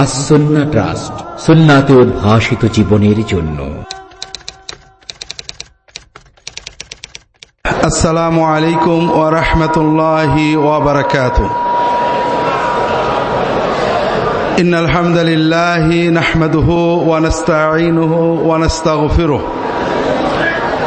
আসন্না trust সুন্নাতে উদ্ভাসিত জীবনের জন্য السلام عليكم ورحمة الله وبركاته إن الحمد لله نحمده ونستعينه ونستغفره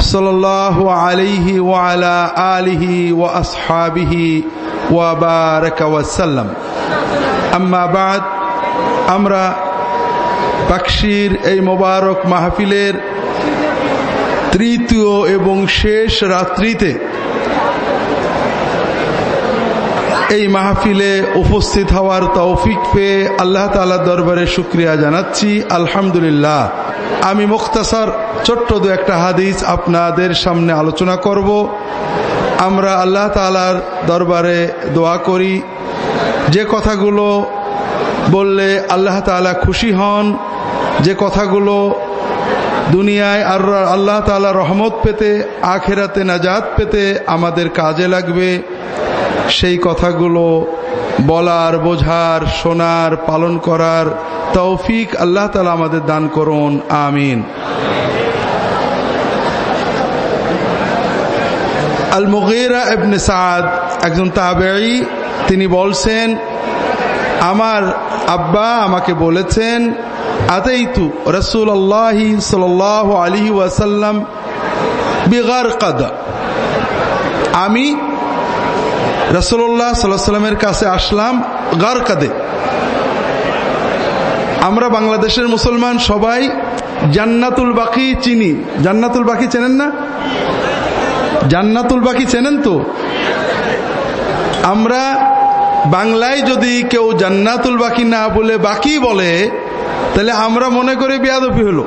صلى الله عليه وعلى اله واصحابه وبارك وسلم اما بعد আমরা বাক্সির এই মোবারক মাহফিলের তৃতীয় এবং শেষ রাত্রিতে এই মাহফিলে উপস্থিত হওয়ার তৌফিক পেয়ে আল্লাহ তালা দরবারে শুক্রিয়া জানাচ্ছি আলহামদুলিল্লাহ আমি মুখতাসার ছোট্ট দু একটা হাদিস আপনাদের সামনে আলোচনা করব। আমরা আল্লাহ তালার দরবারে দোয়া করি। যে কথাগুলো বললে আল্লাহ তালা খুশি হন, যে কথাগুলো দুনিয়ায় আর আল্লাহ তালা রহমত পেতে, আখেরাতে নাজাত পেতে আমাদের কাজে লাগবে, সেই কথাগুলো বলার, বোঝার, শোনার, পালন করার তৌফিক আল্লাহ তালা আমাদের দান করুন, আমিন। আল মুগিরা এবনে সাদ একজন তাবেই তিনি বলছেন, আমার আব্বা আমাকে বলেছেন, আতাইতু রসুল আল্লাহ সাল আলী ওয়াসাল্লাম বিগার কাদা আমি রসুল্লাহ সাল্লামের কাছে আসলাম গার কাদে আমরা বাংলাদেশের মুসলমান সবাই জান্নাতুল বাকি চিনি। জান্নাতুল বাকি চেনেন না? জান্নাতুল বাকি চেনেন তো? আমরা বাংলায় যদি কেউ জান্নাতুল বাকি না বলে বাকি বলে, তাহলে আমরা মনে করি বেয়াদবি হলো।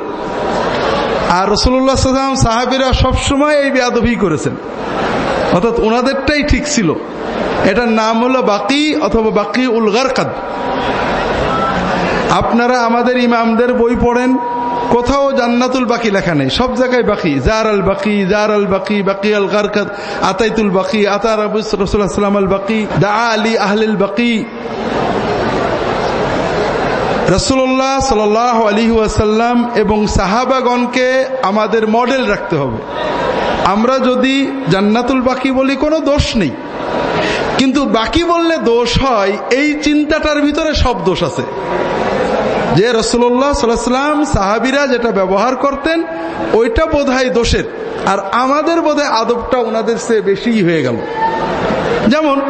আর রসুল্লাহ সাল্লাম সাহাবিরা সবসময় এই বেয়াদবি করেছেন। অর্থাৎ ওনাদেরটাই ঠিক ছিল। এটার নাম হলো বাকি অথবা বাকি উলগার কাদ আপনারা আমাদের ইমামদের বই পড়েন, কোথাও জান্নাতুল বাকি লেখা নেই, সব জায়গায় বাকি। জার আল বাকি জার আল বাকি বাকি আল গারকাত, আতাইতুল বাকি, আতার রসুল্লাহাম আল বাকি দা আলী আহলিল বাকি। রসুল্লাহ সাল আলী আসাল্লাম এবং সাহাবাগণকে আমাদের মডেল রাখতে হবে। আমরা যদি জান্নাতুল বাকি বলি, কোনো দোষ নেই। কিন্তু বাকি বললে দোষ হয়, এই চিন্তাটার ভিতরে সব দোষ আছে। যে রসুল্লাহ সাল্লাম সাহাবিরা যেটা ব্যবহার করতেন, ওইটা বোধ দোষের। আর আমাদের বোধহয় আদবটা ওনাদের চেয়ে বেশি হয়ে গেল। যেমন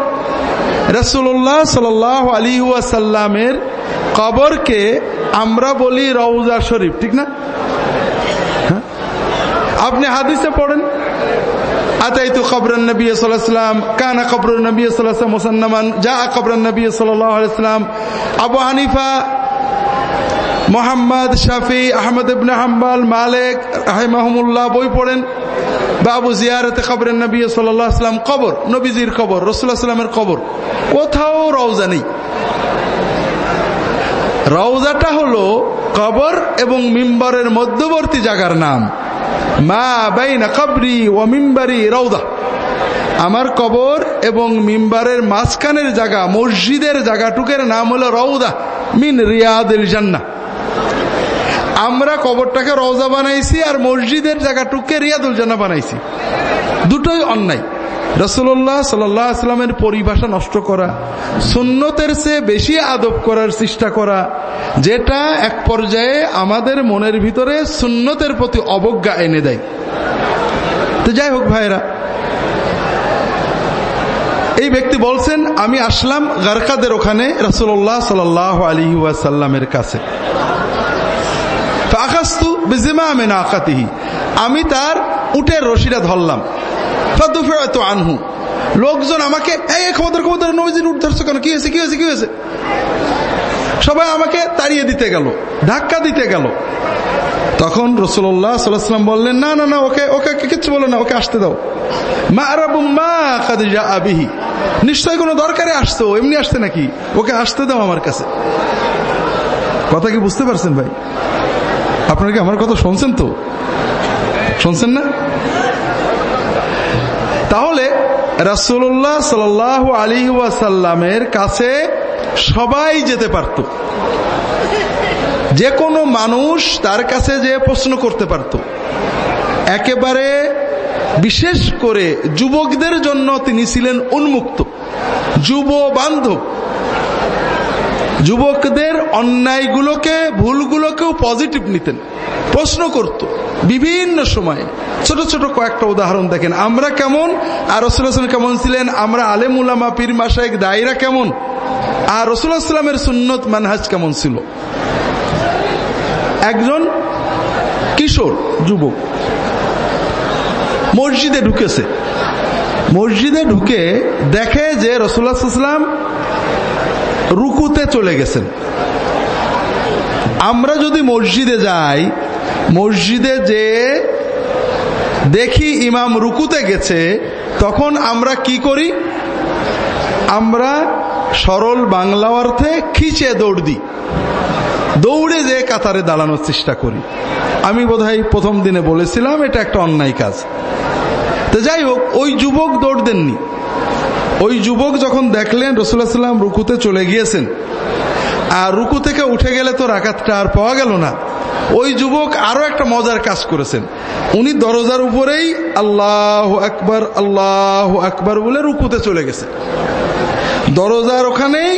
রসুল্লাহ সাল আলী ওয়াসাল্লামের কবরকে আমরা বলি রওজা শরীফ, ঠিক না? হ্যাঁ? আপনি হাদিসে পড়েন, আতাইতু কবর নবী যা আবু হানিফা মোহাম্মদ শাফি আহমদ ইবনে হাম্বাল, মালিক রাহিমাহমুল্লাহ, বই পড়েন। বাবু জিয়ারতে কবরের নবী সাল্লাম কবর, নবীজির কবর রসুল্লাহ কবর। কোথাও রওজা নেই। রওজাটা হলো কবর এবং মিম্বরের মধ্যবর্তী জায়গার নাম। মা বাইনা কবরি ও মিম্বারি রৌদা আমার কবর এবং মিম্বারের মাঝখানের জায়গা, মসজিদের জায়গাটুকের নাম হলো রৌদা মিন রিয়াদিল জান্না আমরা কবরটাকে রওজা বানাইছি আর মসজিদের জায়গাটুকে রিয়াদুল জান্না বানাইছি। দুটোই অন্যায়। রসুল্লাহ সাল্লামের পরিভাষা নষ্ট করা, সুন্নতের চেয়ে বেশি আদব করার চেষ্টা করা, যেটা এক পর্যায়ে আমাদের মনের ভিতরে সুন্নতের প্রতি অবজ্ঞা এনে দেয়। তো যাই হোক ভাইরা এই ব্যক্তি বলছেন, আমি আসলাম গারকাদের ওখানে রসুল্লাহ সাল আলী ওয়াসাল্লামের কাছে। আমি তার উটের রশিটা ধরলাম। আনহু। লোকজন আমাকে, এই ক্ষমতার ক্ষমতার নবীজির উঠতে কেন? কি হয়েছে কি হয়েছে কি হয়েছে? সবাই আমাকে তাড়িয়ে দিতে গেল, ধাক্কা দিতে গেল। তখন রসুল্লাহ সাল্লাম বললেন, না না না, ওকে ওকে কিচ্ছু বলো না, ওকে আসতে দাও। মা মা খাদিজা আবিহি নিশ্চয় কোনো দরকারে আসতো এমনি আসতে নাকি? ওকে আসতে দাও আমার কাছে। কথা কি বুঝতে পারছেন ভাই? আপনারা কি আমার কথা শুনছেন তো? শুনছেন না? তাহলে রাসুল্লাহ সাল আলী ওয়াসাল্লামের কাছে সবাই যেতে পারত। যে কোনো মানুষ তার কাছে যে প্রশ্ন করতে পারত, একেবারে বিশেষ করে যুবকদের জন্য তিনি ছিলেন উন্মুক্ত যুব বান্ধব যুবকদের অন্যায়গুলোকে, ভুলগুলোকেও পজিটিভ নিতেন, প্রশ্ন করত বিভিন্ন সময়ে। ছোট ছোট কয়েকটা উদাহরণ দেখেন, আমরা কেমন? আর রসুল কেমন ছিলেন? আমরা আলেম উলামা, পীর মাসাইক দায়রা কেমন? আর রসুলামের সুন্নত, মানহাজ কেমন ছিল? একজন কিশোর, যুবক। মসজিদে ঢুকেছে। মসজিদে ঢুকে দেখে যে রসুল্লাহাম রুকুতে চলে গেছেন। আমরা যদি মসজিদে যাই, মসজিদে যে দেখি ইমাম রুকুতে গেছে, তখন আমরা কি করি? আমরা সরল বাংলা অর্থে খিচে দৌড় দিই। দৌড়ে যে কাতারে দাঁড়ানোর চেষ্টা করি। আমি বোধহয় প্রথম দিনে বলেছিলাম, এটা একটা অন্যায় কাজ। তো যাই হোক, ওই যুবক দৌড় দেননি। ওই যুবক যখন দেখলেন রসুল্লাহ সাল্লাম রুকুতে চলে গিয়েছেন, আর রুকু থেকে উঠে গেলে তো রাকাতটা আর পাওয়া গেল না, ওই যুবক আরও একটা মজার কাজ করেছেন। উনি দরজার উপরেই আল্লাহ আকবর আল্লাহ আকবর বলে রুকুতে চলে গেছে দরজার ওখানেই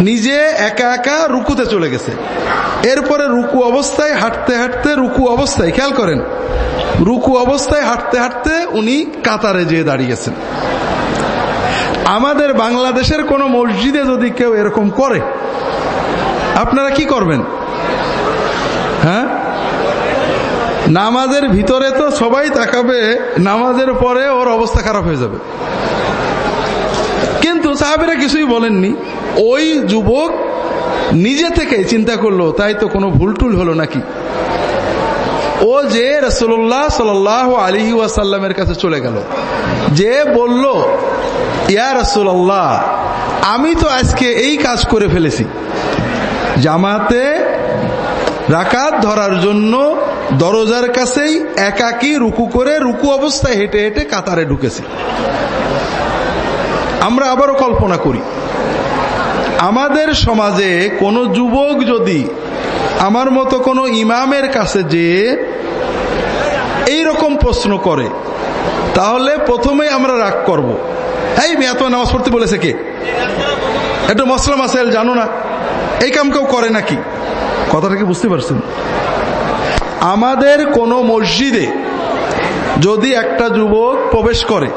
নিজে একা একা রুকুতে চলে গেছে। এরপরে রুকু অবস্থায় হাঁটতে হাঁটতে রুকু অবস্থায়, খেয়াল করেন, রুকু অবস্থায় হাঁটতে হাঁটতে উনি কাতারে যেয়ে দাঁড়িয়েছেন আমাদের বাংলাদেশের কোন মসজিদে যদি কেউ এরকম করে, আপনারা কি করবেন? হ্যাঁ? নামাজের ভিতরে তো সবাই তাকাবে, নামাজের পরে ওর অবস্থা খারাপ হয়ে যাবে। কিন্তু সাহাবিরা কিছুই বলেননি। ওই যুবক নিজে থেকে চিন্তা করল, তাই তো কোনো ভুলটুল হলো নাকি? ও যে রসুল্লাহ সাল আলী ওয়াসাল্লামের কাছে চলে গেল। যে বলল, ইয়া রসুল্লাহ আমি তো আজকে এই কাজ করে ফেলেছি। জামাতে রাকাত ধরার জন্য দরজার কাছেই একাকি রুকু করে রুকু অবস্থায় হেঁটে হেঁটে কাতারে ঢুকেছি। আমরা আবারও কল্পনা করি। আমাদের সমাজে কোনো যুবক যদি আমার মতো কোনো ইমামের কাছে যে এই রকম প্রশ্ন করে, তাহলে প্রথমে আমরা রাগ করব। এই মেয়া তো নামাজ পড়তে বলেছে কে? একটু মসলা মাসাইল জানো না? এই কাম কেউ করে নাকি? কথাটা কি বুঝতে পারছেন? আমাদের কোন মসজিদে যদি একটা যুবক প্রবেশ করে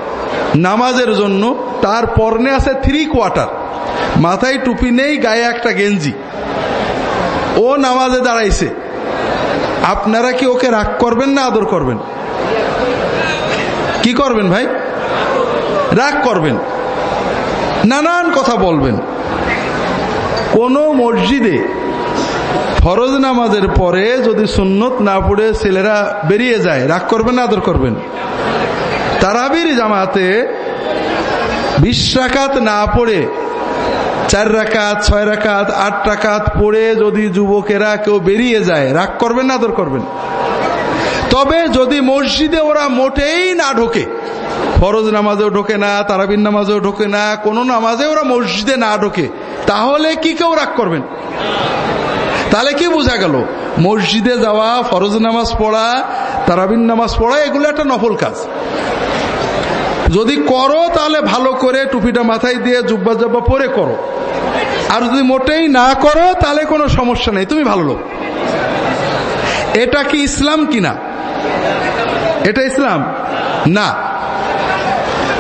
নামাজের জন্য তার পর্নে আছে থ্রি কোয়ার্টার মাথায় টুপি নেই, গায়ে একটা গেঞ্জি। ও নামাজে দাঁড়াইছে। আপনারা কি ওকে রাগ করবেন না আদর করবেন? কি করবেন ভাই? রাগ করবেন। নানান কথা বলবেন। কোন মসজিদে ফরজ নামাজের পরে যদি সুন্নত না পড়ে ছেলেরা বেরিয়ে যায়, রাগ করবেন না, আদর করবেন? তারাবির জামাতে বিশ রাকাত না পড়ে, চার রাকাত, ছয় রাকাত, আট রাকাত পড়ে যদি যুবকেরা কেউ বেরিয়ে যায়, রাগ করবেন না, আদর করবেন? তবে যদি মসজিদে ওরা মোটেই না ঢোকে, ফরজ নামাজেও ঢোকে না তারাবিন নামাজেও ঢোকে না, কোন নামাজে ওরা মসজিদে না ঢোকে, তাহলে কি কেউ রাগ করবেন? তাহলে কি বোঝা গেল? মসজিদে যাওয়া, ফরজ নামাজ পড়া তারাবিন নামাজ পড়া, এগুলো একটা নফল কাজ। যদি করো, তাহলে ভালো করে টুপিটা মাথায় দিয়ে জুব্বা জব্বা পরে করো। আর যদি মোটেই না করো, তাহলে কোনো সমস্যা নেই, তুমি ভালো লোক। এটা কি ইসলাম কিনা? এটা ইসলাম? না।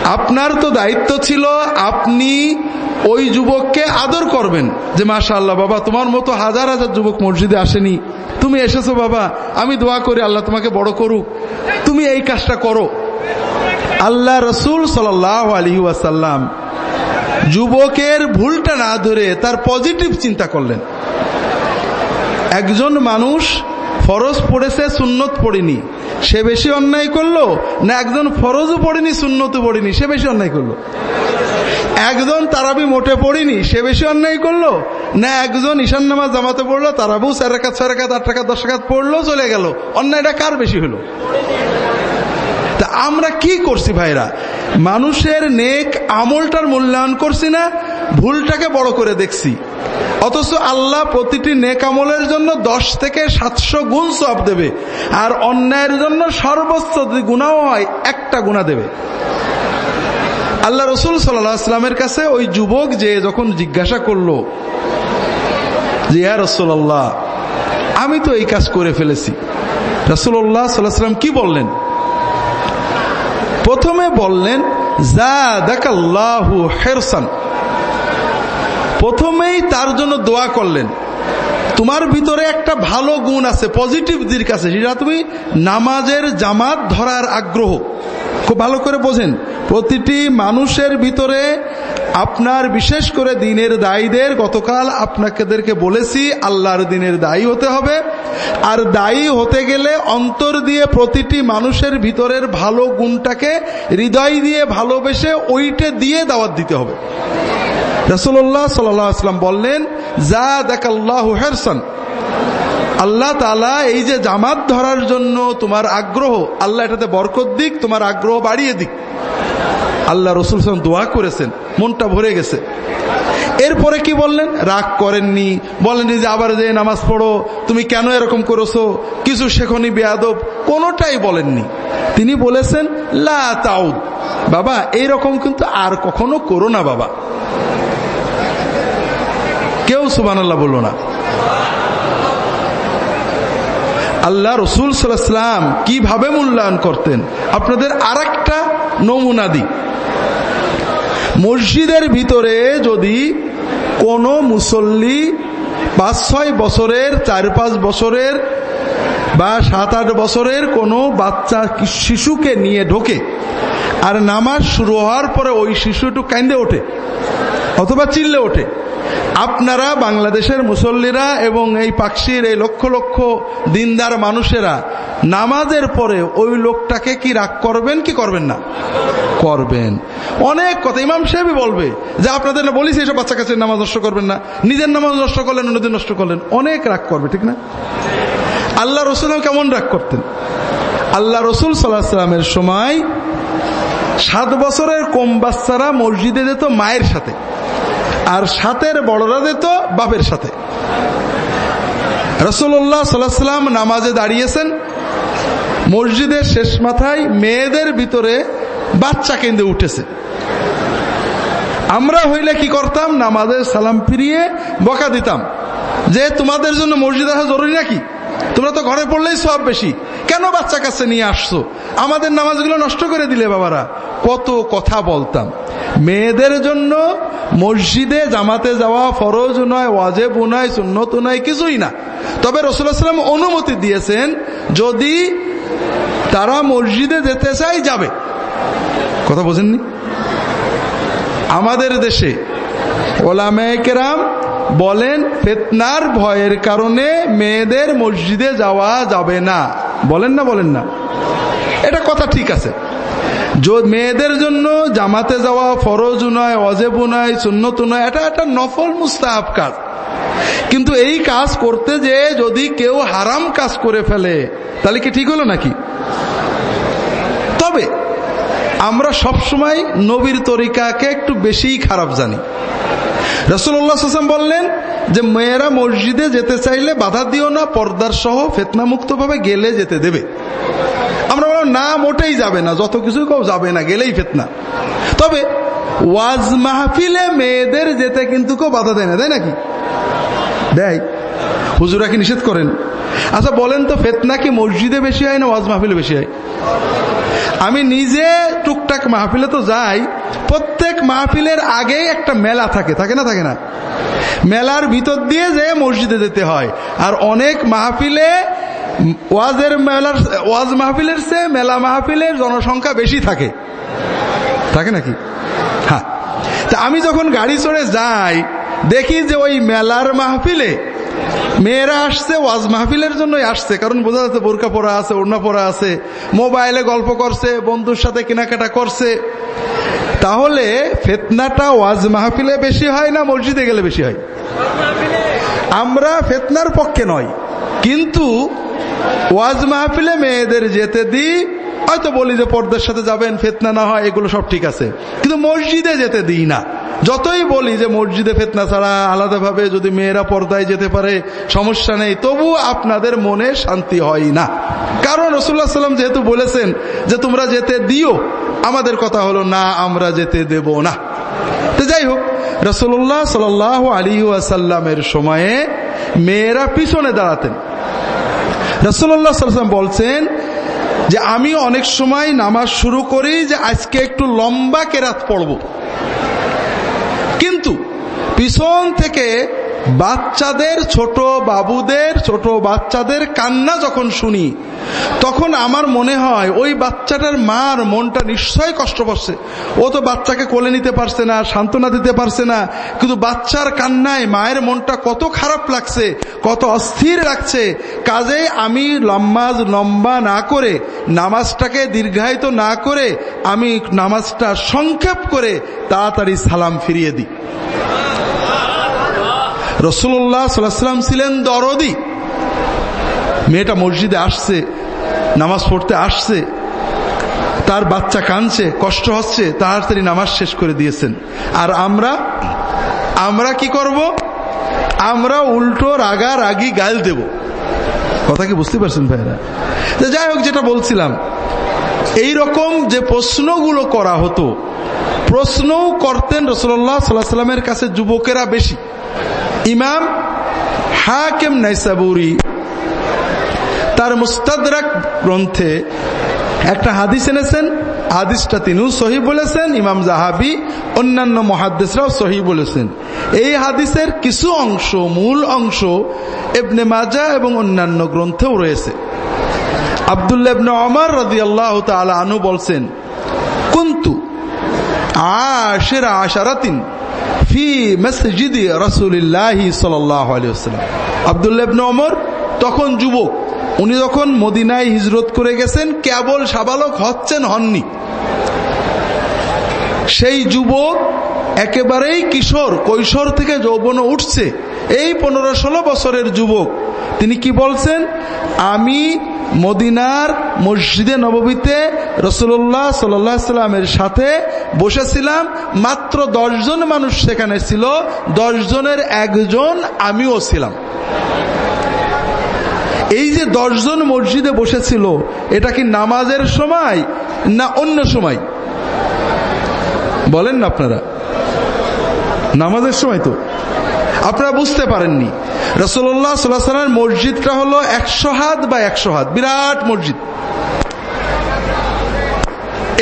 আপনার তো দায়িত্ব ছিল, আপনি ওই যুবককে আদর করবেন যে মাসা আল্লাহ বাবা, তোমার মতো হাজার হাজার যুবক মসজিদে আসেনি। তুমি এসেছ, বাবা, আমি দোয়া করি, আল্লাহ তোমাকে বড় করুক। তুমি এই কাজটা করো। আল্লাহ রসুল সাল আলী ওয়াসাল্লাম যুবকের ভুলটা না ধরে তার পজিটিভ চিন্তা করলেন। একজন মানুষ ফরজ পড়েছে, সুন্নত পড়েনি, সে বেশি অন্যায় করল না একজন ফরজও পড়েনি সুন্নত পড়েনি, সে বেশি অন্যায় করল? একজন তারাবি মোটে পড়িনি, সে বেশি অন্যায় করল না একজন ঈশান নামাজ জামাতে পড়ল, তারাবু চার রাখাত ছয় রাখাত আট রাখাত দশ রাখাত পড়ল, চলে গেল। অন্যায়টা কার বেশি হলো? আমরা কি করছি ভাইরা? মানুষের নেক আমলটার মূল্যায়ন করছি না, ভুলটাকে বড় করে দেখছি। অথচ আল্লাহ প্রতিটি নেক আমলের জন্য দশ থেকে সাতশো গুণ সব দেবে, আর অন্যায়ের জন্য সর্বোচ্চ গুণাও হয়, একটা গুণা দেবে। আল্লাহ রসুল সাল্লামের কাছে ওই যুবক যে যখন জিজ্ঞাসা করল যে, ইয়া রসুল্লাহ আমি তো এই কাজ করে ফেলেছি। রসুল্লাহ সাল্লাম কি বললেন? প্রথমে বললেন হেরসান। প্রথমেই তার জন্য দোয়া করলেন। তোমার ভিতরে একটা ভালো গুণ আছে, পজিটিভ দিক আছে, সেটা তুমি নামাজের জামাত ধরার আগ্রহ। খুব ভালো করে বোঝেন, প্রতিটি মানুষের ভিতরে আপনার, বিশেষ করে দিনের দায়ীদের, গতকাল আপনাদেরকে বলেছি, আল্লাহর দিনের দায়ী হতে হবে। আর দায়ী হতে গেলে অন্তর দিয়ে প্রতিটি মানুষের ভিতরের ভালো গুণটাকে হৃদয় দিয়ে ভালোবেসে ওইটে দিয়ে দাওয়াত দিতে হবে। রসুল্লাহ সাল্লাম বললেন যা দেখাল্লাহ হেরসন। আল্লাহ তালা এই যে জামাত ধরার জন্য তোমার আগ্রহ, আল্লাহ এটাতে বরকত দিক, তোমার আগ্রহ বাড়িয়ে দিক। আল্লাহ রসুল দোয়া করেছেন, মনটা ভরে গেছে। এরপরে কি বললেন? রাগ করেননি। বলেননি যে, আবার যে নামাজ পড়ো, তুমি কেন এরকম করেছ? কিছু শেখনি, বেয়াদব, কোনোটাই বলেননি। তিনি বলেছেন, লা তাউদ। বাবা, এইরকম কিন্তু আর কখনো করো না বাবা। কেউ সুবান আল্লাহ বলল না। আল্লাহ রসুল সাল্লাম কীভাবে মূল্যায়ন করতেন? আপনাদের আর একটা নমুনা দিই। মসজিদের ভিতরে যদি কোনো মুসল্লি পাঁচ, ছয় বছরের, চার, পাঁচ বছরের বা সাত, আট বছরের কোনো বাচ্চা শিশুকে নিয়ে ঢোকে আর নামাজ শুরু হওয়ার পরে ওই শিশুটু কান্দে ওঠে অথবা চিল্লে ওঠে আপনারা বাংলাদেশের মুসল্লিরা এবং এই পাকশির এই লক্ষ লক্ষ দিনদার মানুষেরা, নামাজের পরে ওই লোকটাকে কি রাগ করবেন কি করবেন না? করবেন। অনেক কথা ইমাম সাহেবই বলবে যে, আপনাদের না বলিস এইসব বাচ্চা কাছে নামাজ নষ্ট করবেন না। নিজের নামাজ নষ্ট করলেন, অন্যদের নষ্ট করলেন। অনেক রাগ করবে, ঠিক না? আল্লাহ রসুল কেমন রাগ করতেন? আল্লাহ রসুল সাল্লাহ সাল্লামের সময় সাত বছরের কম বাচ্চারা মসজিদে যেত মায়ের সাথে। আর সাতের বড়রা যেত বাপের সাথে। রসুল্লাহ সাল্লাম নামাজে দাঁড়িয়েছেন। মসজিদের শেষ মাথায় মেয়েদের ভিতরে বাচ্চা কেন্দ্রে উঠেছে। আমরা হইলে কি করতাম? নামাজের সালাম ফিরিয়ে বকা দিতাম। যে তোমাদের জন্য মসজিদ আসা জরুরি নাকি? তোমরা তো ঘরে পড়লেই সব বেশি। কেন বাচ্চা কাছে নিয়ে আসছো? আমাদের নামাজগুলো নষ্ট করে দিলে বাবারা। কত কথা বলতাম। মেয়েদের জন্য মসজিদে জামাতে যাওয়া ফরজ নয়, ওয়াজেব নয়, সুন্নত নয়, কিছুই না। তবে রসুলাম অনুমতি দিয়েছেন, যদি তারা মসজিদে যেতে চায়, যাবে। কথা বোঝেননি? আমাদের দেশে ওলামেকেরাম বলেন, ফেতনার ভয়ের কারণে মেয়েদের মসজিদে যাওয়া যাবে না। বলেন না বলেন না। এটা কথা ঠিক আছে। মেয়েদের জন্য জামাতে যাওয়া ফরজ নয় অজেবু নয় সুন্নত নয়, এটা একটা নফল মুস্তাহাব কাজ। কিন্তু এই কাজ করতে যে যদি কেউ হারাম কাজ করে ফেলে, তাহলে কি ঠিক হলো নাকি? তবে আমরা সবসময় নবীর তরিকাকে একটু বেশি খারাপ জানি। রসুল্লাহাম বললেন যে মেয়েরা মসজিদে যেতে চাইলে বাধা দিও না, পর্দার সহ ফেতনামুক্ত ভাবে গেলে যেতে দেবে। আমরা বললাম, না, মোটেই যাবে না, যত কিছু কেউ যাবে না, গেলেই ফেতনা। তবে ওয়াজ মাহফিলে মেয়েদের যেতে কিন্তু কেউ বাধা দেয় না দেয় নাকি? দেয়। হুজুরা কি নিষেধ করেন? আচ্ছা বলেন তো, ফেতনা কি মসজিদে বেশি হয় না ওয়াজ মাহফিলে বেশি হয়? আমি নিজে টুকটাক মাহফিলে তো যাই, প্রত্যেক মাহফিলের আগে একটা মেলা থাকে থাকে না থাকে না? মেলার ভিতর দিয়ে যে মসজিদে যেতে হয়। আর অনেক মাহফিলে ওয়াজের মেলার, ওয়াজ মাহফিলের চেয়ে মেলা মাহফিলের জনসংখ্যা বেশি থাকে। থাকে নাকি? হ্যাঁ। তা আমি যখন গাড়ি চড়ে যাই, দেখি যে ওই মেলার মাহফিলে মেয়েরা আসছে, ওয়াজ মাহফিলের জন্যই আসছে। কারণ বোঝা যাচ্ছে বোরকা পরা আছে, ওড়না পরা আছে, মোবাইলে গল্প করছে, বন্ধুর সাথে কেনাকাটা করছে। তাহলে ফেতনাটা ওয়াজ মাহফিলে বেশি হয় না মসজিদে গেলে বেশি হয়? আমরা ফেতনার পক্ষে নয়। কিন্তু ওয়াজ মাহফিলে মেয়েদের যেতে দিই, হয়তো বলি যে পর্দার সাথে যাবেন, ফেতনা না হয়, এগুলো সব ঠিক আছে। কিন্তু মসজিদে যেতে দিই না। যতই বলি যে মসজিদে ফেতনা ছাড়া আলাদাভাবে যদি মেয়েরা পর্দায় যেতে পারে, সমস্যা নেই। তবু আপনাদের মনে শান্তি হয় না। কারণ রসুল্লাহ সাল্লাম যেহেতু বলেছেন যে তোমরা যেতে দিও, আমাদের কথা হলো না, আমরা যেতে দেব না। তো যাই হোক রসুল্লাহ সাল আলী আসাল্লামের সময়ে মেয়েরা পিছনে দাঁড়াতেন। রসুল্লাহ সাল্লাম বলছেন যে আমি অনেক সময় নামাজ শুরু করি যে আজকে একটু লম্বা কেরাত পড়ব। পিছন থেকে বাচ্চাদের, ছোট বাবুদের, ছোট বাচ্চাদের কান্না যখন শুনি, তখন আমার মনে হয় ওই বাচ্চাটার মার মনটা নিশ্চয় কষ্ট পাচ্ছে। ও তো বাচ্চাকে কোলে নিতে পারছে না, সান্ত্বনা দিতে পারছে না, কিন্তু বাচ্চার কান্নায় মায়ের মনটা কত খারাপ লাগছে, কত অস্থির লাগছে। কাজে আমি লম্বাজ লম্বা না করে, নামাজটাকে দীর্ঘায়িত না করে, আমি নামাজটা সংক্ষেপ করে তাড়াতাড়ি সালাম ফিরিয়ে দিই। রসুল্লাহ ছিলেন দরদি। মেয়েটা মসজিদে আসছে, নামাজ পড়তে আসছে, তার বাচ্চা কানছে কষ্ট হচ্ছে, তাড়াতাড়ি নামাজ শেষ করে দিয়েছেন। আর আমরা আমরা কি করব? আমরা উল্টো রাগা রাগি গাল দেব। কথা কি বুঝতে পারছেন ভাইরা যাই হোক, যেটা বলছিলাম এই রকম যে প্রশ্নগুলো করা হতো, প্রশ্নও করতেন রসল্লাহ সাল্লাহ সাল্লামের কাছে যুবকেরা বেশি। ইমাম হাকেম নাইসাবুরি তার মুস্তাদরাক গ্রন্থে একটা হাদিস এনেছেন, হাদিসটা তিনিও সহি বলেছেন, ইমাম জাহাবি অন্যান্য মহাদ্দেশরাও সহি বলেছেন। এই হাদিসের কিছু অংশ, মূল অংশ এবনে মাজা এবং অন্যান্য গ্রন্থেও রয়েছে। আবদুল্লাহ ইবনে অমর রাজি আল্লাহ আনু বলছেন, কুন্তু আশের আশারাতিন ফি মসজিদি রসুলিল্লাহি সাল্লাম আবদুল্লাহ ইবনে অমর তখন যুবক, উনি যখন মদিনায় হিজরত করে গেছেন, কেবল সাবালক হচ্ছেন, হননি। সেই যুবক একেবারেই কিশোর, কৈশোর থেকে যৌবন উঠছে। এই পনেরো ষোলো বছরের যুবক, তিনি কি বলছেন? আমি মদিনার মসজিদে নবমীতে রসুল্লাহ সাল্লামের সাথে বসেছিলাম। মাত্র দশজন মানুষ সেখানে ছিল। জনের একজন আমিও ছিলাম। এই যে দশজন মসজিদে বসেছিল, এটা কি নামাজের সময় না অন্য সময়? বলেন না আপনারা। নামাজের সময় তো। আপনারা বুঝতে পারেননি। রসুল্লাহ সাল্লামের মসজিদটা হলো একশো হাত বা একশো হাত, বিরাট মসজিদ।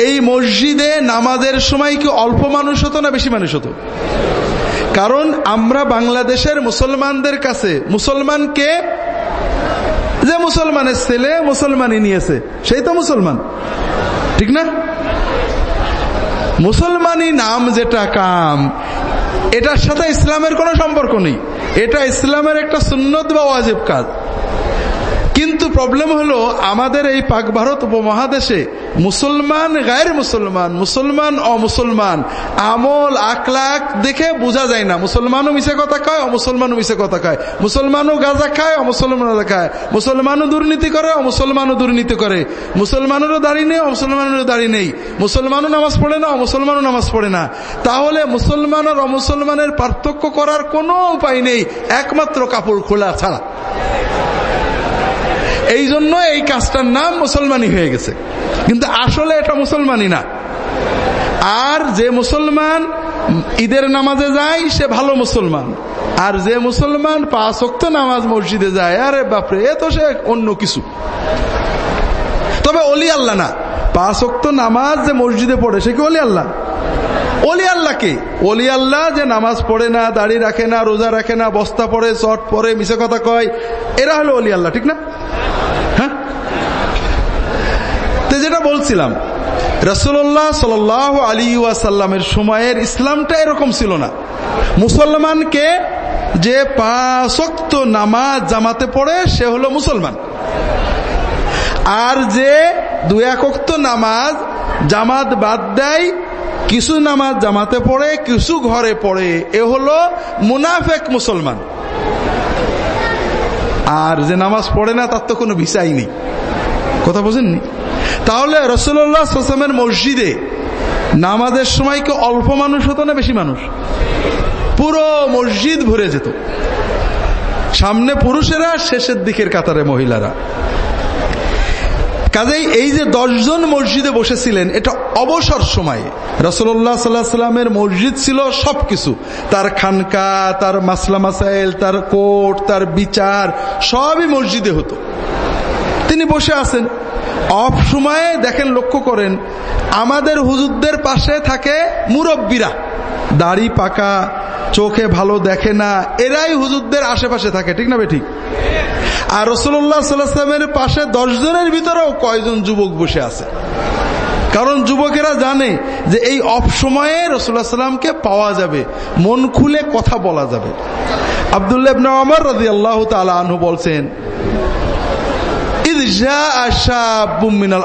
এই মসজিদে নামাজের সময় কি অল্প মানুষ হতো না বেশি মানুষ হতো? কারণ আমরা বাংলাদেশের মুসলমানদের কাছে মুসলমানকে যে মুসলমানের ছেলে মুসলমানই নিয়েছে, সেই তো মুসলমান। ঠিক না? মুসলমানই নাম যেটা কাম এটার সাথে ইসলামের কোনো সম্পর্ক নেই। এটা ইসলামের একটা সুন্নত বা ওয়াজিব কাজ। প্রবলেম হলো আমাদের এই পাক ভারত উপমহাদেশে মুসলমান, গায়ের মুসলমান মুসলমান, অমুসলমান, আমল আখলাক দেখে বোঝা যায় না। মুসলমানও মিশে কথা কয়, অমুসলমানও মিশে কথা কয়। মুসলমানও গাঁজা খায়, অমুসলমানও খায়। মুসলমানও দুর্নীতি করে, অমুসলমানও দুর্নীতি করে। মুসলমানেরও দাড়ি নেই, অমুসলমানেরও দাড়ি নেই। মুসলমানও নামাজ পড়ে না, অমুসলমানও নামাজ পড়ে না। তাহলে মুসলমান আর অমুসলমানের পার্থক্য করার কোনো উপায় নেই। একমাত্র কাপড় খোলা ছাড়া। এই জন্য এই কাজটার নাম মুসলমানি হয়ে গেছে। কিন্তু আসলে এটা মুসলমানি না। আর যে মুসলমান ঈদের নামাজে যায়, সে ভালো মুসলমান। আর যে মুসলমান পাঁচ অক্ত নামাজ মসজিদে যায়, আরে বাপরে, এ তো সে অন্য কিছু। তবে অলি আল্লাহ না। পাঁচ অক্ত নামাজ যে মসজিদে পড়ে, সে কি অলি আল্লাহ? অলি আল্লাহকে অলি আল্লাহ যে নামাজ পড়ে না, দাড়ি রাখে না, রোজা রাখে না, বস্তা পড়ে, চট পরে মিশে কথা কয়, এরা হলো অলি আল্লাহ, ঠিক না? যেটা বলছিলাম রসুল্লাহ সাল আলী ওয়াসাল্লামের সময়ের ইসলামটা এরকম ছিল না। মুসলমানকে যে পাশক্ত নামাজ জামাতে পড়ে, সে হলো মুসলমান। আর যে দু একক্ত নামাজ জামাত বাদ দেয়, কিছু নামাজ জামাতে পড়ে, কিছু ঘরে পড়ে, এ হলো মুনাফেক মুসলমান। আর যে নামাজ পড়ে না, তার তো কোনো ভিসাই নেই। কথা বোঝেননি? তাহলে রসুল্লাহামের মসজিদে নামাজের সময় কি অল্প মানুষ হতো না বেশি মানুষ? পুরো মসজিদ ভরে যেত। সামনে পুরুষেরা, শেষের দিকের কাতারে মহিলারা। কাজেই এই যে দশজন মসজিদে বসেছিলেন, এটা অবসর সময়ে রসল্লাহ সাল্লাহ সাল্লামের মসজিদ ছিল সবকিছু। তার খানকা, তার মাসলা মাসাইল, তার কোর্ট তার বিচার, সবই মসজিদে হতো। তিনি বসে আছেন। অফ সময়ে দেখেন লক্ষ্য করেন, আমাদের হুজুরদের পাশে থাকে মুরব্বীরা। দাড়ি পাকা, চোখে ভালো দেখে না, এরাই হুজুরদের আশেপাশে থাকে, ঠিক না বে ঠিক? আর রসুল্লাহ সাল্লামের পাশে দশ জনের ভিতরেও কয়জন যুবক বসে আছে? কারণ যুবকেরা জানে যে এই অফ সময়ে রসুল্লাহ সাল্লামকে পাওয়া যাবে, মন খুলে কথা বলা যাবে। আবদুল্লাহ আমার রাজি আল্লাহ তালু বলছেন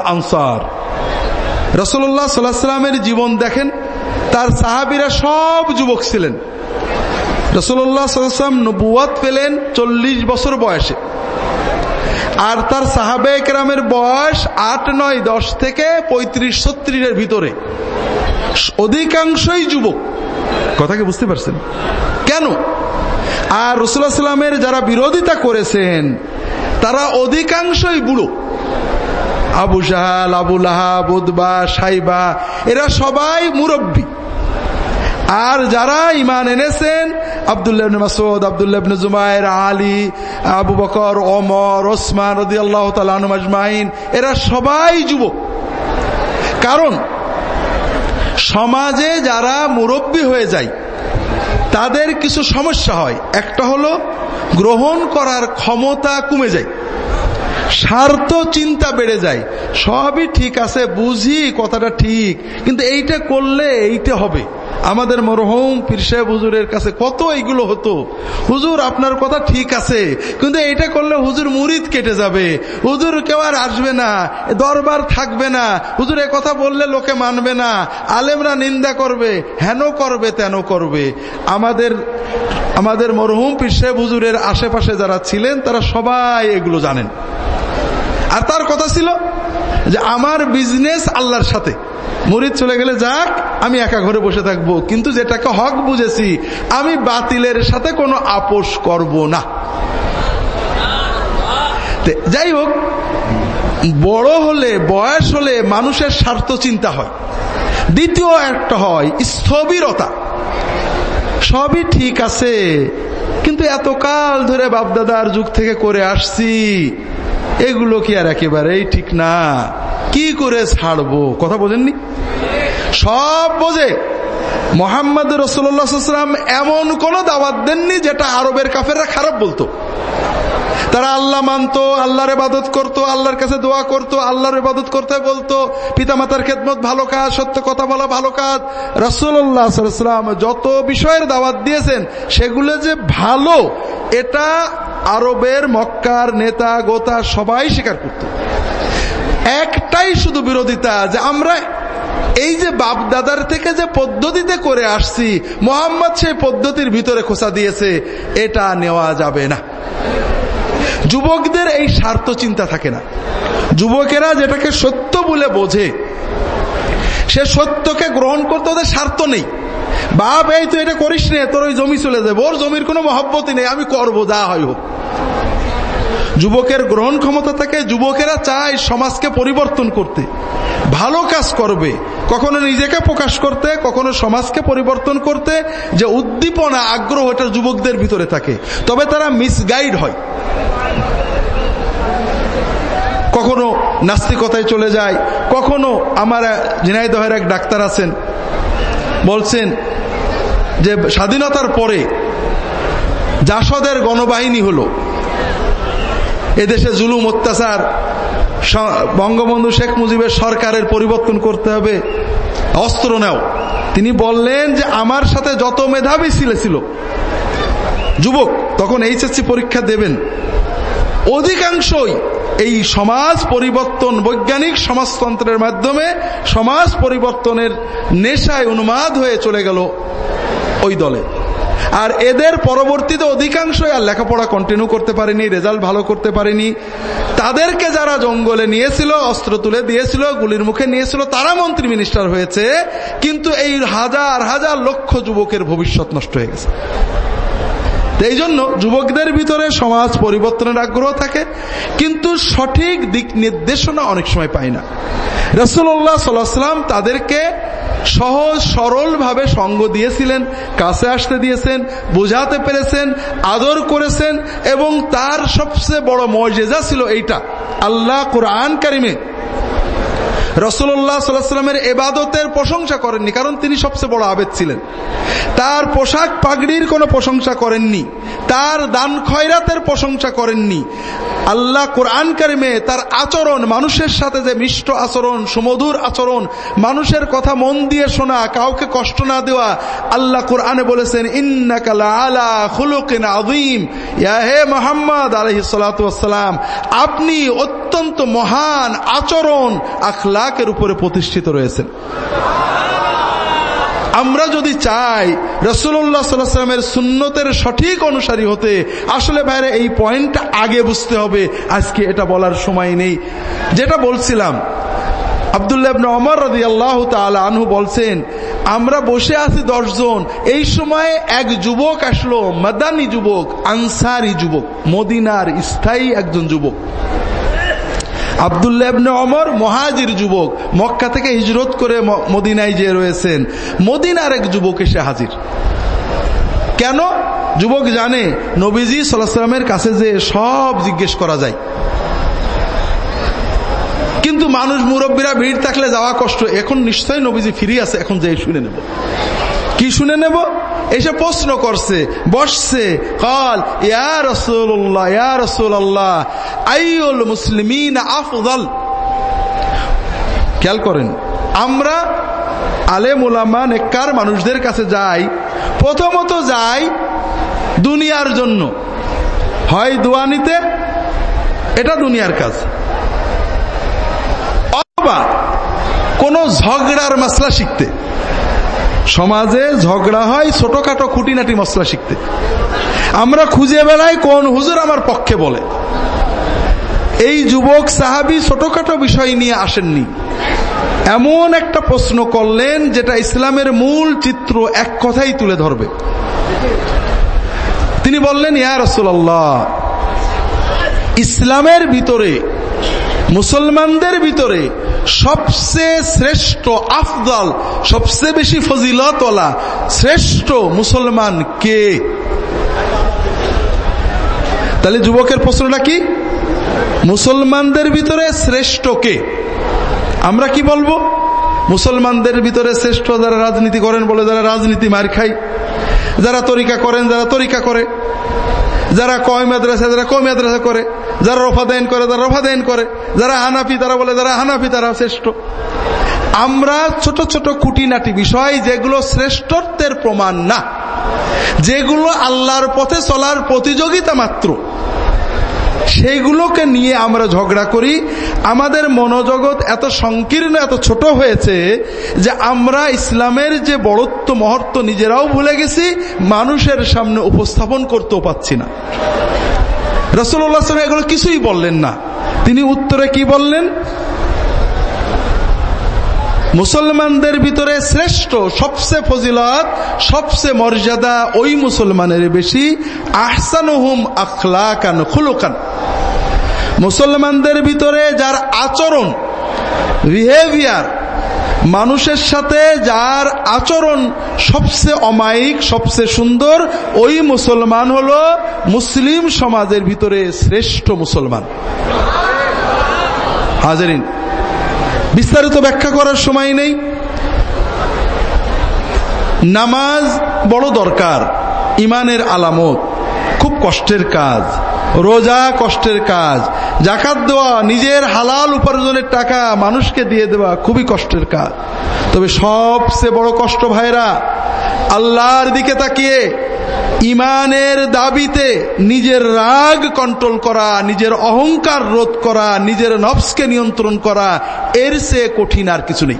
আনসার। রসল্লাহ সাল্লামের জীবন দেখেন, তার সাহাবিরা সব যুবক ছিলেন। রসল্লাহ সাল্লাম পেলেন চল্লিশ বছর বয়সে। আর তার সাহাবে একরামের বয়স আট, নয়, দশ থেকে পঁয়ত্রিশ, ছত্রিশের ভিতরে। অধিকাংশই যুবক। কথা কি বুঝতে পারছেন? কেন? আর রসুল্লাহ সাল্লামের যারা বিরোধিতা করেছেন তারা অধিকাংশই বুড়ো। আবু জাহাল, আবু লাহা বুদবা সাইবা, এরা সবাই মুরব্বী। আর যারা ইমান এনেছেন, আবদুল্লাহ মাসুদ আবদুল্লাহ জুমায়ের আলী, আবু বকর, ওমর, ওসমান রদি আল্লাহ তালমাইন এরা সবাই যুবক। কারণ সমাজে যারা মুরব্বী হয়ে যায়, তাদের কিছু সমস্যা হয়। একটা হলো গ্রহণ করার ক্ষমতা কমে যায়। স্বার্থ, চিন্তা বেড়ে যায়। সবই ঠিক আছে, বুঝি কথাটা ঠিক, কিন্তু এইটা করলে এইটা হবে। আমাদের মরহম পীর সাহেব হুজুরের কাছে কত এইগুলো হতো। হুজুর, আপনার কথা ঠিক আছে, কিন্তু এটা করলে হুজুর মুরিদ কেটে যাবে। হুজুর কেউ আর আসবে না, দরবার থাকবে না, হুজুর কথা বললে লোকে মানবে না, আলেমরা নিন্দা করবে, হেন করবে, তেন করবে। আমাদের আমাদের মরহুম পীর সাহেব হুজুরের আশেপাশে যারা ছিলেন, তারা সবাই এগুলো জানেন। আর তার কথা ছিল যে আমার বিজনেস আল্লাহর সাথে। মরিদ চলে গেলে, যাক, আমি একা ঘরে বসে থাকব, কিন্তু যেটাকে হক বুঝেছি, আমি বাতিলের সাথে কোনো আপোষ করব না। যাই হোক, বড় হলে, বয়স হলে মানুষের স্বার্থ চিন্তা হয়। দ্বিতীয় একটা হয় স্থবিরতা। সবই ঠিক আছে, কিন্তু এতকাল ধরে বাপদাদার যুগ থেকে করে আসছি। এগুলো কি আর একেবারেই ঠিক না? কি করে ছাড়বো? কথা বোঝেননি? সব বোঝে। মোহাম্মদ রসুল্লাহাম এমন কোন দাওয়াত দেননি যেটা আরবের কাফেররা খারাপ বলতো। তারা আল্লাহ মানত, আল্লাহর ইবাদত করতো, আল্লাহর কাছে দোয়া করতো, আল্লাহর ইবাদত করতে বলতো। পিতামাতার খেদমত ভালো কাজ, সত্য কথা বলা ভালো কাজ। রসুল্লাহাম যত বিষয়ের দাওয়াত দিয়েছেন, সেগুলো যে ভালো, এটা আরবের মক্কার নেতা গোতা সবাই স্বীকার করত। একটাই শুধু বিরোধিতা যে আমরা এই যে বাপ দাদার থেকে যে পদ্ধতিতে করে আসছি, মোহাম্মদ সেই পদ্ধতির ভিতরে খোসা দিয়েছে, এটা নেওয়া যাবে না। যুবকদের এই স্বার্থ চিন্তা থাকে না। যুবকেরা যেটাকে সত্য বলে বোঝে, সে সত্যকে গ্রহণ করতে ওদের স্বার্থ নেই। বাপ, এই তুই এটা করিস নে, তোর ওই জমি চলে যাবে। ওর জমির কোনো মহব্বতই নেই, আমি করব, যা হয় হোক। যুবকের গ্রহণ ক্ষমতা থাকে, যুবকেরা চায় সমাজকে পরিবর্তন করতে। ভালো কাজ করবে, কখনো নিজেকে প্রকাশ করতে, কখনো সমাজকে পরিবর্তন করতে, যে উদ্দীপনা, আগ্রহ এটা যুবকদের ভিতরে থাকে। তবে তারা মিসগাইড হয়। কখনো নাস্তিকতায় চলে যায়, কখনো আমার ঝিনাইদহের এক ডাক্তার আছেন, বলছেন যে স্বাধীনতার পরে জাসদের গণবাহিনী হলো, এদেশে জুলুম, অত্যাচার বঙ্গবন্ধু শেখ মুজিবের সরকারের পরিবর্তন করতে হবে, অস্ত্র নেও। তিনি বললেন যে আমার সাথে যত মেধাবী ছিলে। যুবক, তখন এইচএসসি পরীক্ষা দেবেন। অধিকাংশই এই সমাজ পরিবর্তন, বৈজ্ঞানিক সমাজতন্ত্রের মাধ্যমে সমাজ পরিবর্তনের নেশায় উন্মাদ হয়ে চলে গেল। ওই দলে। আর এদের পরবর্তীতে অধিকাংশই আর লেখাপড়া কন্টিনিউ করতে পারেনি, রেজাল্ট ভালো করতে পারেনি। তাদেরকে যারা জঙ্গলে নিয়েছিল, অস্ত্র তুলে দিয়েছিল, গুলির মুখে নিয়েছিল, তারা মন্ত্রী মিনিস্টার হয়েছে, কিন্তু এই হাজার হাজার লক্ষ যুবকের ভবিষ্যৎ নষ্ট হয়ে গেছে। এই জন্য যুবকদের ভিতরে সমাজ পরিবর্তনের আগ্রহ থাকে, কিন্তু সঠিক দিক নির্দেশনা অনেক সময় পায় না। রসুল্লাহ সাল্লাম তাদেরকে সহজ সরল ভাবে সঙ্গ দিয়েছিলেন, কাছে আসতে দিয়েছেন, বুঝাতে পেরেছেন, আদর করেছেন, এবং তার সবচেয়ে বড় মর্যাদা ছিল এইটা। আল্লাহ কোরআন কারিমে রসুল্লাহ সাল্লামের এবাদতের প্রশংসা করেননি, কারণ তিনি সবচেয়ে বড় আবেদ ছিলেন। তার পোশাক পাগড়ির কোনো প্রশংসা করেননি, তার দান খয়রাতের প্রশংসা করেননি। আল্লাহ কোরআন কারিমে তার আচরণ, মানুষের সাথে যে মিষ্ট আচরণ, সুমধুর আচরণ, মানুষের কথা মন দিয়ে শোনা, কাউকে কষ্ট না দেওয়া, আল্লাহ কোরআনে বলেছেন হে আপনি অত্যন্ত মহান আচরণ আখলাকের উপরে প্রতিষ্ঠিত রয়েছেন। আমরা যদি চাই রসুল্লাহ সাল্লামের সুন্নতের সঠিক অনুসারী হতে, আসলে বাইরে এই পয়েন্টটা আগে বুঝতে হবে। আজকে এটা বলার সময় নেই। যেটা বলছিলাম আমরা বসে আছি দশজন এই সময় এক যুবক আসলো, মাদানি যুবক, আনসারি যুবক, মদিনার স্থায়ী একজন যুবক। আবদুল্লাবনে অমর মহাজির যুবক মক্কা থেকে হিজরত করে মদিনায় যে রয়েছেন, মদিনার এক যুবক এসে হাজির। কেন? যুবক জানে, নবীজি সাল্লামের কাছে যে সব জিজ্ঞেস করা যায়। কিন্তু মানুষ মুরব্বীরা ভিড় থাকলে যাওয়া কষ্ট। এখন নিশ্চয়ই নবীজি ফিরে আছে, এখন যে শুনে নেব। কি শুনে নেব? এসে প্রশ্ন করছে, বসছে, কল, ইয়া আইউল মুসলিমিন আফদল? খেয়াল করেন, আমরা আলেম ওলামা নেককার মানুষদের কাছে যাই, প্রথমত যাই দুনিয়ার জন্য। হয় দোয়া নিতে, এটা দুনিয়ার কাজ। অথবা কোন ঝগড়ার মশলা শিখতে। সমাজে ঝগড়া হয় ছোটখাটো খুঁটিনাটি মশলা শিখতে। আমরা খুঁজে বেড়াই কোন হুজুর আমার পক্ষে বলে। এই যুবক সাহাবি ছোটখাটো বিষয় নিয়ে আসেননি। এমন একটা প্রশ্ন করলেন যেটা ইসলামের মূল চিত্র এক কথাই তুলে ধরবে। তিনি বললেন, ইয়া রসুল্লাহ ইসলামের ভিতরে, মুসলমানদের ভিতরে সবচেয়ে শ্রেষ্ঠ আফদল সবচেয়ে বেশি ফজিলতওয়ালা, শ্রেষ্ঠ মুসলমান কে? তাহলে যুবকের প্রশ্নটা কি? মুসলমানদের ভিতরে শ্রেষ্ঠ কে? আমরা কি বলব? মুসলমানদের ভিতরে শ্রেষ্ঠ যারা রাজনীতি করেন বলে যারা রাজনীতি মার খাই যারা তরিকা করেন, যারা তরিকা করে। যারা কয় মাদ্রাসা, যারা কয় মাদ্রাসা করে, যারা রফাদাইন করে, যারা রফাদাইন করে, যারা হানাফি তারা বলে যারা হানাফি তারা শ্রেষ্ঠ। আমরা ছোট ছোট কুটিনাটি বিষয় যেগুলো শ্রেষ্ঠত্বের প্রমাণ না, যেগুলো আল্লাহর পথে চলার প্রতিযোগিতা মাত্র। সেইগুলোকে নিয়ে আমরা ঝগড়া করি। আমাদের মনোজগৎ এত সংকীর্ণ, এত ছোট হয়েছে যে আমরা ইসলামের যে বড়ত্ব, মহত্ব নিজেরাও ভুলে গেছি, মানুষের সামনে উপস্থাপন করতেও পাচ্ছি না। রসুল্লাহ এগুলো কিছুই বললেন না। তিনি উত্তরে কি বললেন? মুসলমানদের ভিতরে শ্রেষ্ঠ, সবচেয়ে ফজিলত, সবচেয়ে মর্যাদা ওই মুসলমানের বেশি। আহসানুহুম আখলাকান, খুলুকান। মুসলমানদের ভিতরে যার আচরণ বিহেভিয়ার মানুষের সাথে যার আচরণ সবচেয়ে অমায়িক, সবচেয়ে সুন্দর, ওই মুসলমান হল মুসলিম সমাজের ভিতরে শ্রেষ্ঠ মুসলমান। হাজারিন বিস্তারিত ব্যাখ্যা করার সময় নেই। নামাজ বড় দরকার ইমানের আলামত খুব কষ্টের কাজ। রোজা কষ্টের কাজ জাকাত দেওয়া, নিজের হালাল উপার্জনের টাকা মানুষকে দিয়ে দেওয়া খুবই কষ্টের কাজ। তবে সবচেয়ে বড় কষ্ট ভাইরা, আল্লাহর দিকে তাকিয়ে ইমানের দাবিতে নিজের রাগ কন্ট্রোল করা, নিজের অহংকার রোধ করা, নিজের নফসকে নিয়ন্ত্রণ করা, এর সে কঠিন আর কিছু নেই।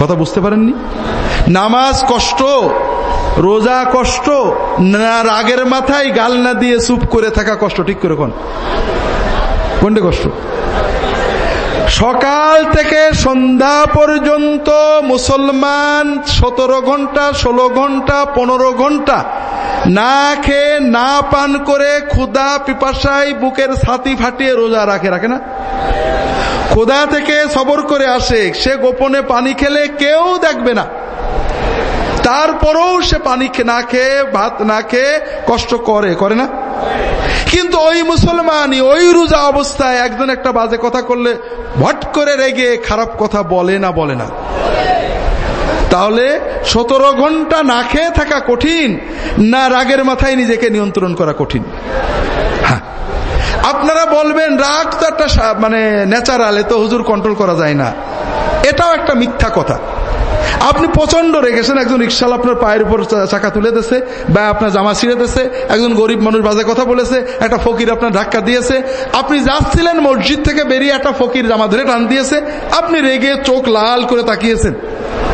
কথা বুঝতে পারেননি? নামাজ কষ্ট রোজা কষ্ট না রাগের মাথায় গাল না দিয়ে চুপ করে থাকা কষ্ট, ঠিক করে কোন? কোনটা কষ্ট? সকাল থেকে সন্ধ্যা পর্যন্ত মুসলমান সতেরো ঘণ্টা, ষোলো ঘণ্টা, পনেরো ঘণ্টা না খেয়ে, না পান করে ক্ষুদা পিপাসায় বুকের ছাতি ফাটিয়ে রোজা রাখে রাখে না? খোদা থেকে সবর করে আসে, সে গোপনে পানি খেলে কেউ দেখবে না। তারপরেও সে পানি না খেয়ে, ভাত না খেয়ে কষ্ট করে করে না? কিন্তু ওই মুসলমানই ওই রোজা অবস্থায় একজন একটা বাজে কথা করলে ভট করে রেগে, খারাপ কথা বলে না বলে না। তাহলে সতেরো ঘণ্টা না খেয়ে থাকা কঠিন, না রাগের মাথায় নিজেকে নিয়ন্ত্রণ করা কঠিন? হ্যাঁ। আপনারা বলবেন, রাগ তো একটা মানে ন্যাচারাল, এ তো হুজুর কন্ট্রোল করা যায় না। এটাও একটা মিথ্যা কথা। আপনি প্রচণ্ড রেগেছেন, একজন রিক্সাল আপনার পায়ের উপর চাকা তুলে দিয়েছে, বা আপনার জামা ছিঁড়ে দিয়েছে, একজন গরিব মানুষ বাজে কথা বলেছে, একটা ফকির আপনার ধাক্কা দিয়েছে, আপনি যাচ্ছিলেন মসজিদ থেকে বেরিয়ে একটা ফকির জামা ধরে টান দিয়েছে, আপনি রেগে চোখ লাল করে তাকিয়েছেন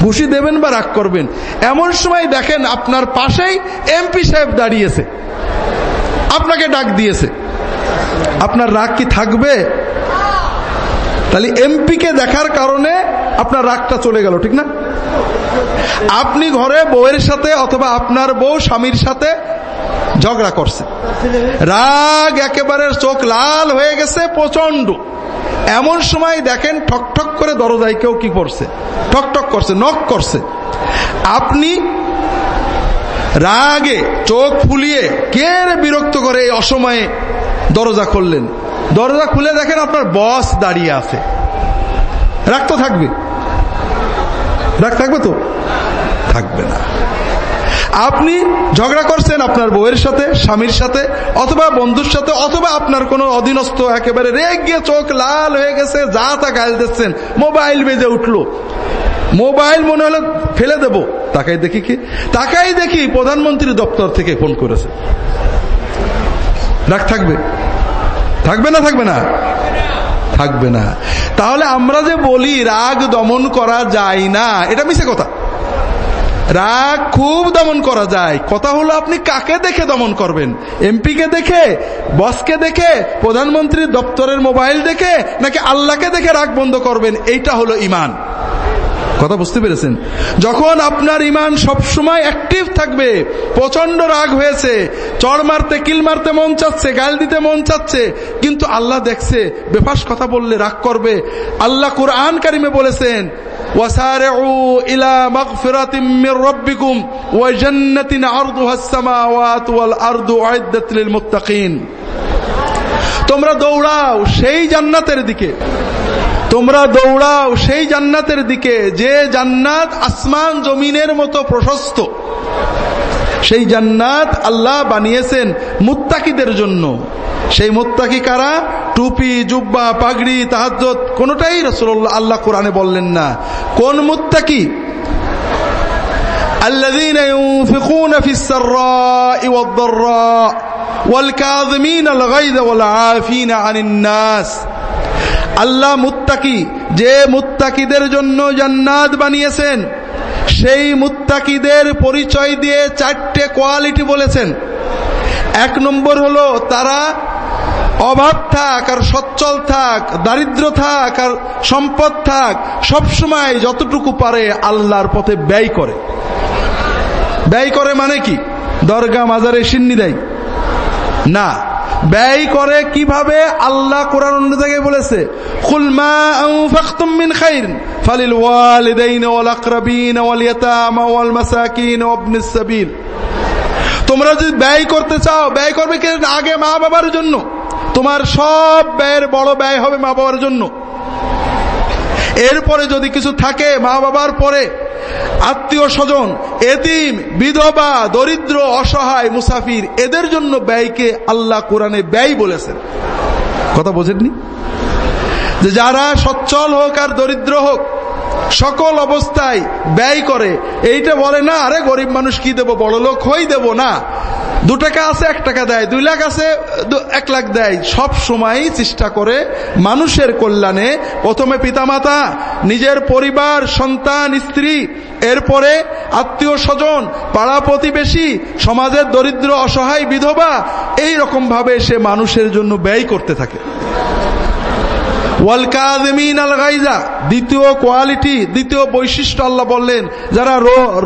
ঘুষি দেবেন বা রাগ করবেন, এমন সময় দেখেন আপনার পাশেই এমপি সাহেব দাঁড়িয়েছে, আপনাকে ডাক দিয়েছে, আপনার রাগ কি থাকবে? তাহলে এমপিকে দেখার কারণে আপনার রাগটা চলে গেল, ঠিক না? আপনি ঘরে বউয়ের সাথে অথবা আপনার বউ স্বামীর সাথে ঝগড়া করছে। রাগ একেবারে চোখ লাল হয়ে গেছে প্রচণ্ড এমন সময় দেখেন ঠকঠক করে দরজায় কেউ কি করছে? ঠকঠক করছে, নখ করছে। আপনি রাগে চোখ ফুলিয়ে কে বিরক্ত করে এই অসময়ে দরজা খুললেন? দরজা খুলে দেখেন আপনার বস দাঁড়িয়ে আছে। রাগ তো থাকবে। রাগ থাকবে তো? থাকবে না। আপনি ঝগড়া করছেন আপনার বউয়ের সাথে, স্বামীর সাথে, অথবা বন্ধুর সাথে, অথবা আপনার কোন অধীনস্থ একেবারে রেগ চোখ লাল হয়ে গেছে, যা তা গাল দিচ্ছেন, মোবাইল বেজে উঠল। মোবাইল মনে হলে ফেলে দেব। তাকাই দেখি কি? তাকাই দেখি প্রধানমন্ত্রী দপ্তর থেকে ফোন করেছে। রাগ থাকবে? থাকবে না থাকবে না? থাকবে না। তাহলে আমরা যে বলি, রাগ দমন করা যায় না, এটা মিশে কথা। রাগ খুব দমন করা যায়। কথা হলো, আপনি কাকে দেখে দমন করবেন? এমপি কে দেখে? বসকে দেখে? প্রধানমন্ত্রীর দপ্তরের মোবাইল দেখে? নাকি আল্লাহকে দেখে রাগ বন্ধ করবেন? এইটা হলো ইমান কথা বুঝতে পেরেছেন যখন আপনার ইমান সবসময় অ্যাক্টিভ থাকবে প্রচন্ড রাগ হয়েছে চড় মারতে কিল মারতে মন চাচ্ছে গাল দিতে মন চাচ্ছে কিন্তু আল্লাহ দেখছে বেফাস কথা বললে রাগ করবে আল্লাহ কোরআন কারিমে বলেছেন وسارعوا إلى مغفرة من ربكم وجنة عرضها السماوات والأرض أعدت للمتقين তোমরা দৌড়াও সেই জান্নাতের দিকে তোমরা দৌড়াও সেই জান্নাতের দিকে যে জান্নাত আসমান জমিনের মতো প্রশস্ত সেই জান্নাত আল্লাহ বানিয়েছেন মুত্তাকিদের জন্য সেই মুত্তাকি কারা টুপি জুব্বা পাগড়ি তাহাজত কোনটাই রসুল্লাহ আল্লাহ কোরআনে বললেন না কোন মুত্তাকি الذين ينفقون في السراء والضراء والكاظمين الغيظ والعافين عن الناس আল্লাহ মুত্তাকি, যে মুত্তাকিদের জন্য জান্নাত বানিয়েছেন, সেই মুত্তাকিদের পরিচয় দিয়ে চারটে কোয়ালিটি বলেছেন। এক নম্বর হলো তারা অভাব থাক আর সচ্ছল থাক, দারিদ্র থাক আর সম্পদ থাক, সবসময় যতটুকু পারে আল্লাহর পথে ব্যয় করে। ব্যয় করে মানে কি? দরগা, মাজারে সিন্নি দেয়। না ব্যয় করে কীভাবে আল্লাহ কোরআন জায়গায় বলেছে? খুলমা ফালিল ওয়াল মাসাকিন তোমরা যদি ব্যয় করতে চাও, ব্যয় করবে কি? আগে মা বাবার জন্য। তোমার সব ব্যয়ের বড় ব্যয় হবে মা বাবার জন্য। এরপরে যদি কিছু থাকে মা বাবার পরে আত্মীয় স্বজন, এতিম, বিধবা, দরিদ্র, অসহায়, মুসাফির, এদের জন্য ব্যয়কে আল্লাহ কোরআনে ব্যয় বলেছেন। কথা বোঝেননি? যে যারা সচ্ছল হোক আর দরিদ্র হোক, সকল অবস্থায় ব্যয় করে, এইটা বলে না, আরে গরিব মানুষ কি দেব? বড় লোক হই দেব না। দু টাকা আছে, এক টাকা দেয়। দুই লাখ আছে এক লাখ দেয়। সব সময় চেষ্টা করে মানুষের কল্যাণে। প্রথমে পিতামাতা, নিজের পরিবার, সন্তান, স্ত্রী, এরপরে আত্মীয় স্বজন, পাড়া প্রতিবেশী, সমাজের দরিদ্র, অসহায় বিধবা, এই রকম ভাবে সে মানুষের জন্য ব্যয় করতে থাকে। দ্বিতীয় কোয়ালিটি, দ্বিতীয় বৈশিষ্ট্য আল্লাহ বললেন, যারা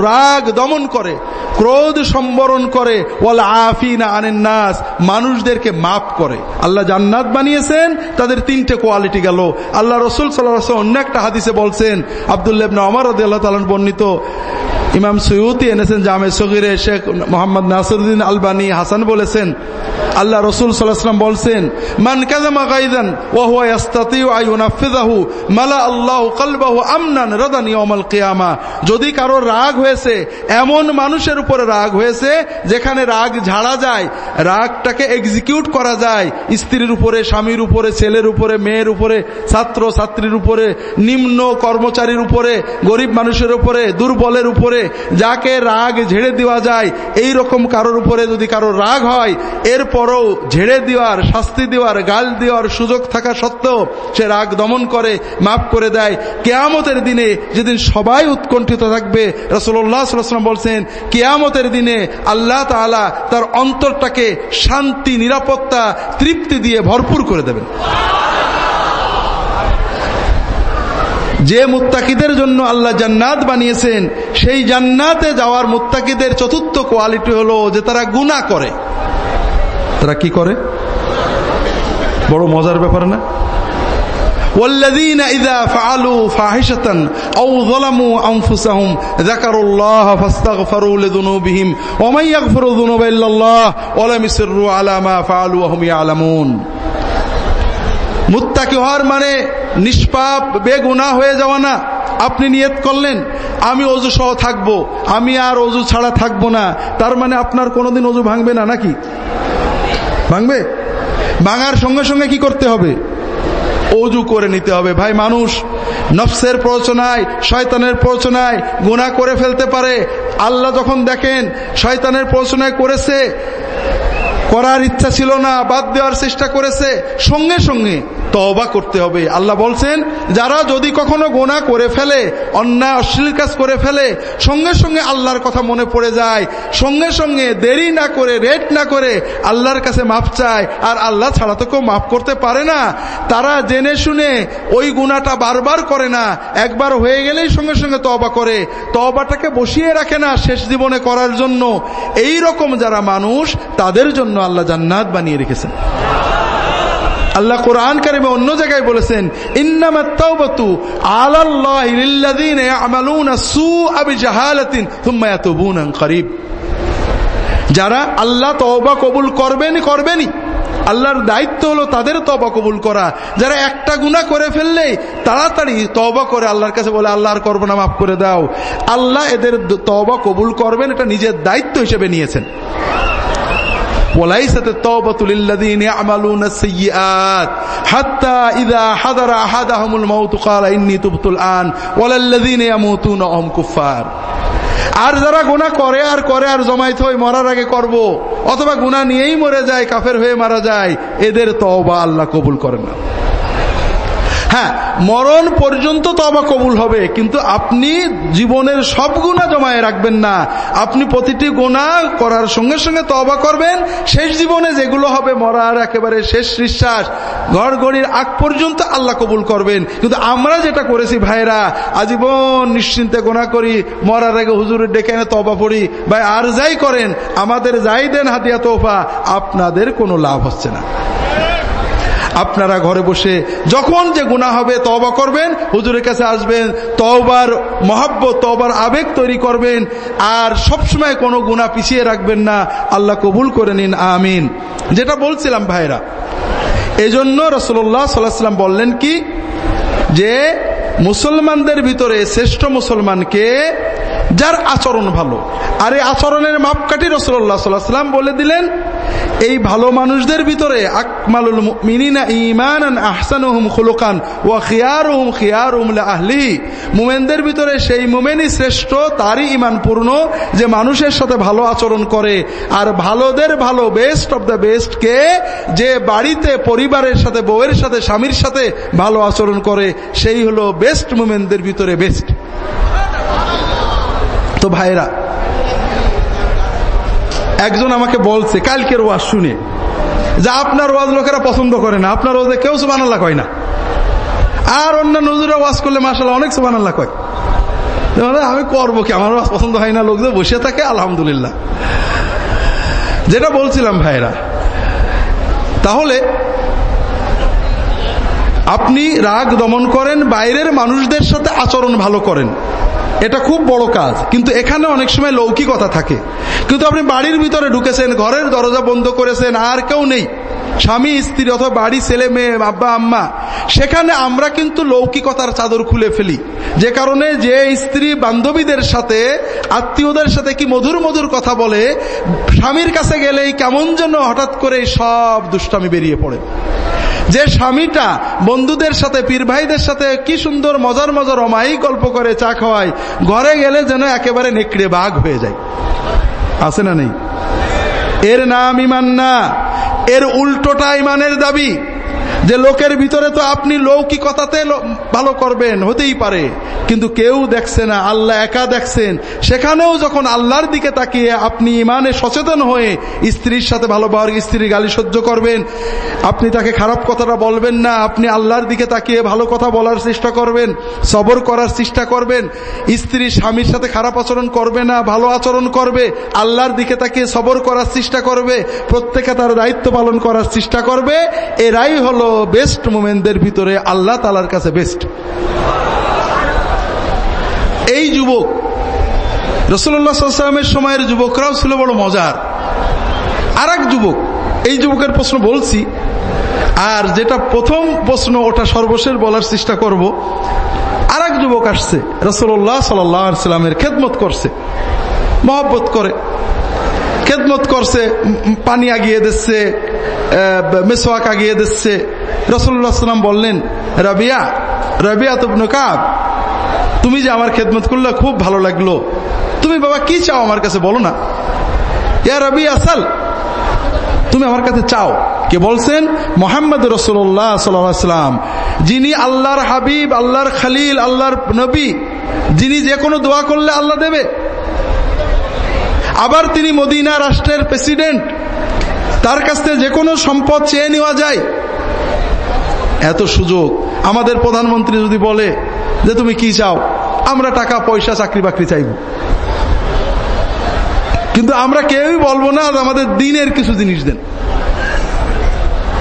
রাগ দমন করে, ক্রোধ সম্বরণ করে, ওয়াল আফিনা আনেন নাস, মানুষদেরকে মাফ করে। আল্লাহ জান্নাত বানিয়েছেন, তাদের তিনটে কোয়ালিটি গেল। আল্লাহ রসুল সাল্লাহ অন্য একটা হাদিসে বলছেন, আবদুল্লাহ অমর আল্লাহ তালন বর্ণিত, ইমাম সৈয়দি এনেছেন জামে সগিরে শেখ মোহাম্মদ নাসরুদ্দিন আলবানী হাসান বলেছেন, আল্লাহ রসুল সাল্লাহাম বলছেন, মান কাজামা গাইদান ওয়াহুয়া ইয়াস্তাতিউ যদি কারও রাগ হয়েছে, এমন মানুষের উপরে রাগ হয়েছে, যেখানে রাগ ঝাড়া যায়, রাগটাকে এক্সিকিউট করা যায়, স্ত্রীর উপরে, স্বামীর উপরে, ছেলের উপরে, মেয়ের উপরে, ছাত্র, ছাত্রীর উপরে, নিম্ন কর্মচারীর উপরে, গরিব মানুষের উপরে, দুর্বলের উপরে, যাকে রাগ ঝেড়ে দেওয়া যায়, এই রকম কারোর উপরে যদি কারও রাগ হয়, এরপরও ঝেড়ে দেওয়ার, শাস্তি দেওয়ার, গাল দেওয়ার সুযোগ থাকা সত্ত্বেও সে রাগ দমন করে, মাফ করে দেয়। কেয়ামতের দিনে যেদিন সবাই উৎকণ্ঠিত থাকবে রসল্লাহাম বলছেন, কেয়ামতের দিনে আল্লাহ তালা তার অন্তরটাকে শান্তি, নিরাপত্তা, তৃপ্তি দিয়ে ভরপুর করে দেবেন। যে মুত্তাকিদের জন্য আল্লাহ জান্নাত বানিয়েছেন, সেই জান্নাতে যাওয়ার মুত্তাকিদের চতুর্থ কোয়ালিটি হলো যে তারা গুণা করে। তারা কি করে? বড় মজার ব্যাপার না? والذين إذا فعلوا فاحشة أو ظلموا أنفسهم ذكروا الله فاستغفروا لذنوبهم ومن يغفر الذنوب إلا الله ولم يسروا على ما فعلوا وهم يعلمون মুত্তাকি হওয়ার মানে নিষ্পাপ বেগুনা হয়ে যাওয়া না আপনি নিয়ত করলেন আমি অজু সহ থাকবো আমি আর অজু ছাড়া থাকবো না তার মানে আপনার কোনোদিন অজু ভাঙবে না নাকি ভাঙবে ভাঙার সঙ্গে সঙ্গে কি করতে হবে অজু করে নিতে হবে। ভাই, মানুষ নফসের প্রচনায় শয়তানের প্রচনায় গুণা করে ফেলতে পারে। আল্লাহ যখন দেখেন, শয়তানের প্রচনায় করেছে করার ইচ্ছা ছিল না, বাদ দেওয়ার চেষ্টা করেছে, সঙ্গে সঙ্গে তবা করতে হবে। আল্লাহ বলছেন, যারা যদি কখনো গোনা করে ফেলে, অন্যায়, অশ্লীল কাজ করে ফেলে, সঙ্গে সঙ্গে আল্লাহর কথা মনে পড়ে যায়, সঙ্গে সঙ্গে দেরি না করে, রেট না করে আল্লাহর কাছে মাপ চায়, আর আল্লাহ ছাড়া তো কেউ মাফ করতে পারে না। তারা জেনে শুনে ওই গুণাটা বারবার করে না, একবার হয়ে গেলেই সঙ্গে সঙ্গে তবা করে। তবাটাকে বসিয়ে রাখে না শেষ জীবনে করার জন্য। এই রকম যারা মানুষ, তাদের জন্য আল্লাহ জান্নাত বানিয়ে রেখেছেন। আল্লাহ কোরআন কারিমে অন্য জায়গায় বলেছেন যারা আল্লাহ তওবা কবুল করবেনই করবেনই, আল্লাহর দায়িত্ব হলো তাদের তবা কবুল করা। যারা একটা গুণা করে ফেললে তাড়াতাড়ি তবা করে আল্লাহর কাছে বলে, আল্লাহ আর করব না, মাফ করে দাও। আল্লাহ এদের তবা কবুল করবেন, এটা নিজের দায়িত্ব হিসেবে নিয়েছেন। وليست التوبة للذين يعملون السيئات حتى إذا حضر أحدهم الموت قال إني تبت الآن ولا الذين يموتون وهم كفار আর যারা গুণা করে আর করে আর জমাইত হয়ে মরার আগে করব অথবা গুণা নিয়েই মরে যায় কাফের হয়ে মারা যায় এদের তওবা আল্লাহ কবুল করে না হ্যাঁ মরণ পর্যন্ত তবা কবুল হবে, কিন্তু আপনি জীবনের সব গুণা জমায়ে রাখবেন না। আপনি প্রতিটি গোনা করার সঙ্গে সঙ্গে তবা করবেন। শেষ জীবনে যেগুলো হবে মরার একেবারে শেষ নিঃশ্বাস। ঘর গড়ির আগ পর্যন্ত আল্লাহ কবুল করবেন। কিন্তু আমরা যেটা করেছি ভাইরা আজীবন নিশ্চিন্তে গোনা করি, মরার আগে হুজুরের ডেকে এনে তবা পড়ি। ভাই, আর যাই করেন, আমাদের যাই দেন হাতিয়া তোফা আপনাদের কোনো লাভ হচ্ছে না। আপনারা ঘরে বসে যখন যে গুণা হবে তবা করবেন, হুজুরের কাছে আসবেন তবার মহাব্বত তবার আবেগ তৈরি করবেন, আর সবসময় কোনো গুণা পিছিয়ে রাখবেন না। আল্লাহ কবুল করে নিন, আমিন। যেটা বলছিলাম ভাইরা, এজন্য রসল্লাহ সাল্লাম বললেন কি? যে মুসলমানদের ভিতরে শ্রেষ্ঠ মুসলমানকে যার আচরণ ভালো। আর এই আচরণের মাপকাঠি রসুল্লাহ সাল্লাম বলে দিলেন এই ভালো মানুষদের ভিতরে আকমালুল ইমান আহসানুহুম খুলুকান আহলি মুমেনদের ভিতরে সেই মুমেনই শ্রেষ্ঠ, তারই ইমান পূর্ণ যে মানুষের সাথে ভালো আচরণ করে। আর ভালোদের ভালো বেস্ট অব দ্য বেস্ট কে যে বাড়িতে, পরিবারের সাথে, বউয়ের সাথে, স্বামীর সাথে ভালো আচরণ করে, সেই হলো বেস্ট মুমেনদের ভিতরে বেস্ট তো ভাইরা একজন আমাকে বলছে, কালকের ওয়াজ শুনে। যে আপনার ওয়াজ লোকেরা পছন্দ করে না, আপনার ওয়াজে কেউ সুবান আল্লাহ কয় না। আর অন্য নজুরা ওয়াজ করলে মাসাল্লাহ অনেক সুবান আল্লাহ কয় আমি করব কি? আমার ওয়াজ পছন্দ হয় না লোকদের বসে থাকে, আলহামদুলিল্লাহ। যেটা বলছিলাম ভাইরা, তাহলে আপনি রাগ দমন করেন, বাইরের মানুষদের সাথে আচরণ ভালো করেন। এটা খুব বড় কাজ। কিন্তু এখানে অনেক সময় লৌকিকতা থাকে। কিন্তু আপনি বাড়ির ভিতরে ঢুকেছেন, ঘরের দরজা বন্ধ করেছেন, আর কেউ নেই। স্বামী, স্ত্রী অথবা বাড়ি, ছেলে, মেয়ে আব্বা আম্মা, সেখানে আমরা কিন্তু লৌকিকতার চাদর খুলে ফেলি। যে কারণে যে স্ত্রী বান্ধবীদের সাথে, আত্মীয়দের সাথে কি মধুর মধুর কথা বলে, স্বামীর কাছে গেলেই কেমন যেন হঠাৎ করে সব দুষ্টামি বেরিয়ে পড়ে। যে স্বামীটা বন্ধুদের সাথে, পীর ভাইদের সাথে কি সুন্দর মজার মজার অমায়িক গল্প করে চা খাওয়ায়, ঘরে গেলে যেন একেবারে নেকড়ে বাঘ হয়ে যায়। আছে না নেই? এর নাম ইমান না এর উল্টোটা ইমানের দাবি। যে লোকের ভিতরে তো আপনি লৌকিকতাতে ভালো করবেন, হতেই পারে। কিন্তু কেউ দেখছে না, আল্লাহ একা দেখছেন। সেখানেও যখন আল্লাহর দিকে তাকিয়ে আপনি ইমানে সচেতন হয়ে স্ত্রীর সাথে ভালো পাওয়ার স্ত্রীর গালি সহ্য করবেন, আপনি তাকে খারাপ কথাটা বলবেন না, আপনি আল্লাহর দিকে তাকিয়ে ভালো কথা বলার চেষ্টা করবেন, সবর করার চেষ্টা করবেন, স্ত্রী স্বামীর সাথে খারাপ আচরণ করবে না, ভালো আচরণ করবে, আল্লাহর দিকে তাকিয়ে সবর করার চেষ্টা করবে, প্রত্যেকে তার দায়িত্ব পালন করার চেষ্টা করবে, এরাই হলো বেস্ট মোমেন্টদের ভিতরে আল্লাহ তালার কাছে বেস্ট এই যুবক রসুল্লাহামের সময়ের যুবকরাও ছিল বড় মজার। আর যুবক, এই যুবকের প্রশ্ন বলছি, আর যেটা প্রথম প্রশ্ন ওটা সর্বশেষ বলার চেষ্টা করব। আর এক যুবক আসছে রসুল্লাহ সাল্লামের খেদমত করছে, মহব্বত করে। খেদমত করছে পানি আগিয়ে দিচ্ছে মেসোয়াক আগিয়ে দিচ্ছে। রসুল্লাহ সাল্লাম বললেন, রাবিয়া রাবিয়া তুবনু কাব, তুমি যে আমার খেদমত করলে খুব ভালো লাগল। তুমি বাবা কি চাও আমার কাছে বলো না? ইয়া রবি আসাল, তুমি আমার কাছে চাও। কে বলছেন? মোহাম্মদ রসুল্লাহ সাল্লাম যিনি আল্লাহর হাবিব, আল্লাহর খালিল, আল্লাহর নবী, যিনি যে কোনো দোয়া করলে আল্লাহ দেবে। আবার তিনি মদিনা রাষ্ট্রের প্রেসিডেন্ট তার কাছ থেকে যে কোনো সম্পদ চেয়ে নেওয়া যায়। এত সুযোগ। আমাদের প্রধানমন্ত্রী যদি বলে যে তুমি কি চাও, আমরা টাকা, পয়সা, চাকরি বাকরি চাইব। কিন্তু আমরা কেউই বলব না আমাদের দিনের কিছু জিনিস দেন।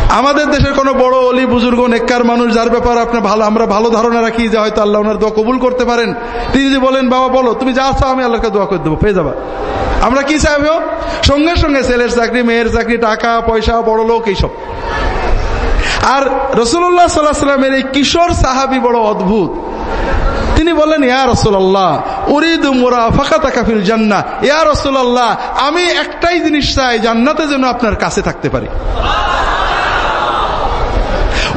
আমাদের দেশের কোনো বড় অলি, বুজুর্গ, নেককার মানুষ, যার ব্যাপারে আপনার ভালো, আমরা ভালো ধারণা রাখি যে হয়তো আল্লাহ ওনার দোয়া কবুল করতে পারেন। তিনি যদি বলেন, বাবা, বলো, তুমি যা চাও আমি আল্লাহকে দোয়া করে দেবো, পেয়ে যাবা। আমরা কি চাইব সঙ্গে সঙ্গে ছেলের চাকরি, মেয়ের চাকরি, টাকা, পয়সা, বড় লোক, এইসব। আর রসুল্লাহ সাল্লাহ সাল্লামের এই কিশোর সাহাবি বড় অদ্ভুত। তিনি বললেন, ইয়া রসুল্লাহ উরিদ মোরা ফাঁকা তাকাফিল জান্না ইয়া রসুল্লাহ আমি একটাই জিনিস চাই, জান্নাতে যেন আপনার কাছে থাকতে পারি।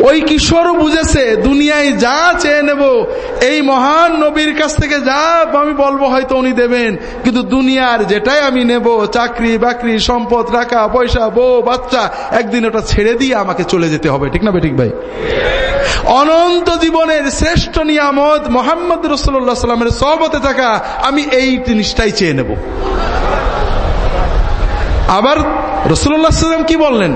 ওই কিশোরও বুঝেছে, দুনিয়ায় যা চেয়ে নেব, এই মহান নবীর কাছ থেকে যা আমি বলব হয়তো উনি দেবেন। কিন্তু দুনিয়ার যেটাই আমি নেব, চাকরি, বাকরি, সম্পদ, টাকা, পয়সা, বউ, বাচ্চা, একদিন ওটা ছেড়ে দিয়ে আমাকে চলে যেতে হবে। ঠিক না বেঠিক ভাই? অনন্ত জীবনের শ্রেষ্ঠ নিয়ামত মোহাম্মদ রসুল্লাহ সাল্লামের সহবতে থাকা আমি এই জিনিসটাই চেয়ে নেব। আবার রসুল্লাহ সাল্লাম কি বললেন?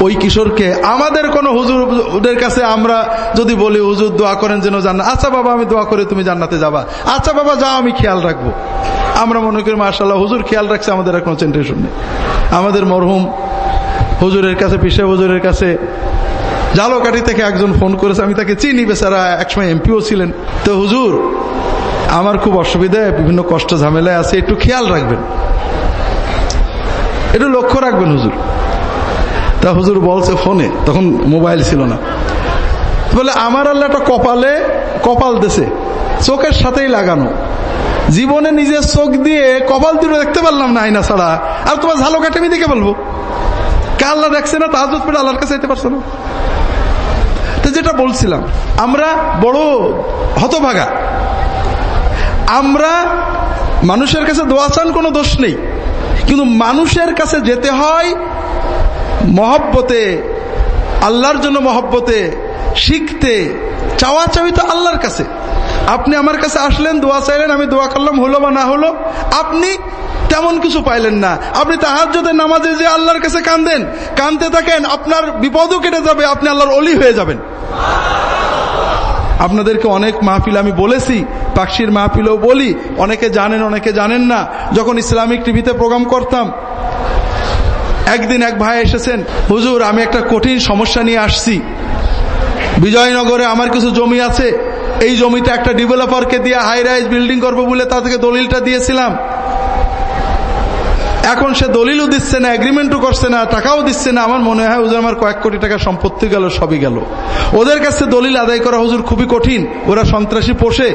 ওই কিশোরকে আমাদের কোন হুজুরদের কাছে আমরা যদি বলি, হুজুর, দোয়া করেন যেন জান্না আচ্ছা বাবা, আমি দোয়া করে, তুমি জান্নাতে যাবা। আচ্ছা বাবা, যাও, আমি খেয়াল রাখব। আমরা মনে করি মার্শাল্লাহ হুজুর খেয়াল রাখছে, আমাদের আর কোনো টেনশন নেই। আমাদের মরহুম হুজুরের কাছে, পিসে হুজুরের কাছে জালোকাঠি থেকে একজন ফোন করেছে, আমি তাকে চিনি, বেচারা একসময় এমপিও ছিলেন। তো হুজুর, আমার খুব অসুবিধা, বিভিন্ন কষ্ট ঝামেলায় আছে, একটু খেয়াল রাখবেন। একটু লক্ষ্য রাখবেন, হুজুর। তা হুজুর বলছে ফোনে, তখন মোবাইল ছিল না। বলে, আমার আল্লাহটা কপালে কপাল দেশে চোখের সাথেই লাগানো। জীবনে নিজের চোখ দিয়ে কপাল দুটো দেখতে পারলাম না আইনা ছাড়া। আর তোমার ঝালো কাটে আমি দেখে বলব কে আল্লাহ দেখছে না তাহাজ পেটে আল্লাহর কাছে যেতে পারছ না? তো যেটা বলছিলাম, আমরা বড় হতভাগা। আমরা মানুষের কাছে দোয়া চান কোনো দোষ নেই। কিন্তু মানুষের কাছে যেতে হয় মহব্বতে, আল্লাহর জন্য মহব্বতে, শিখতে চাওয়া চাওয়ি তো আল্লাহর কাছে। আপনি আমার কাছে আসলেন, দোয়া চাইলেন, আমি দোয়া করলাম, হলো বা না হলো, আপনি তেমন কিছু পাইলেন না। আপনি তাহার যদি নামাজে যে আল্লাহর কাছে কান্দেন কানতে থাকেন, আপনার বিপদও কেটে যাবে, আপনি আল্লাহর অলি হয়ে যাবেন। আপনাদেরকে অনেক মাহফিল আমি বলেছি পাকশির মাহফিলও বলি, অনেকে জানেন অনেকে জানেন না। যখন ইসলামিক টিভিতে প্রোগ্রাম করতাম একদিন এক ভাই এসেছেন, হুজুর, আমি একটা কঠিন সমস্যা নিয়ে আসছি। বিজয়নগরে আমার কিছু জমি আছে। এই জমিতে একটা ডেভেলপারকে দিয়ে হাই রাইজ বিল্ডিং করব বলে তাদেরকে দলিলটা দিয়েছিলাম। এখন সে দলিলও দিচ্ছে না এগ্রিমেন্টও করছে না, টাকাও দিচ্ছে না। আমার মনে হয় হুজুর আমার কয়েক কোটি টাকা সম্পত্তি গেল, সবই গেল। ওদের কাছে দলিল আদায় করা হুজুর খুবই কঠিন। ওরা সন্ত্রাসী পোষে।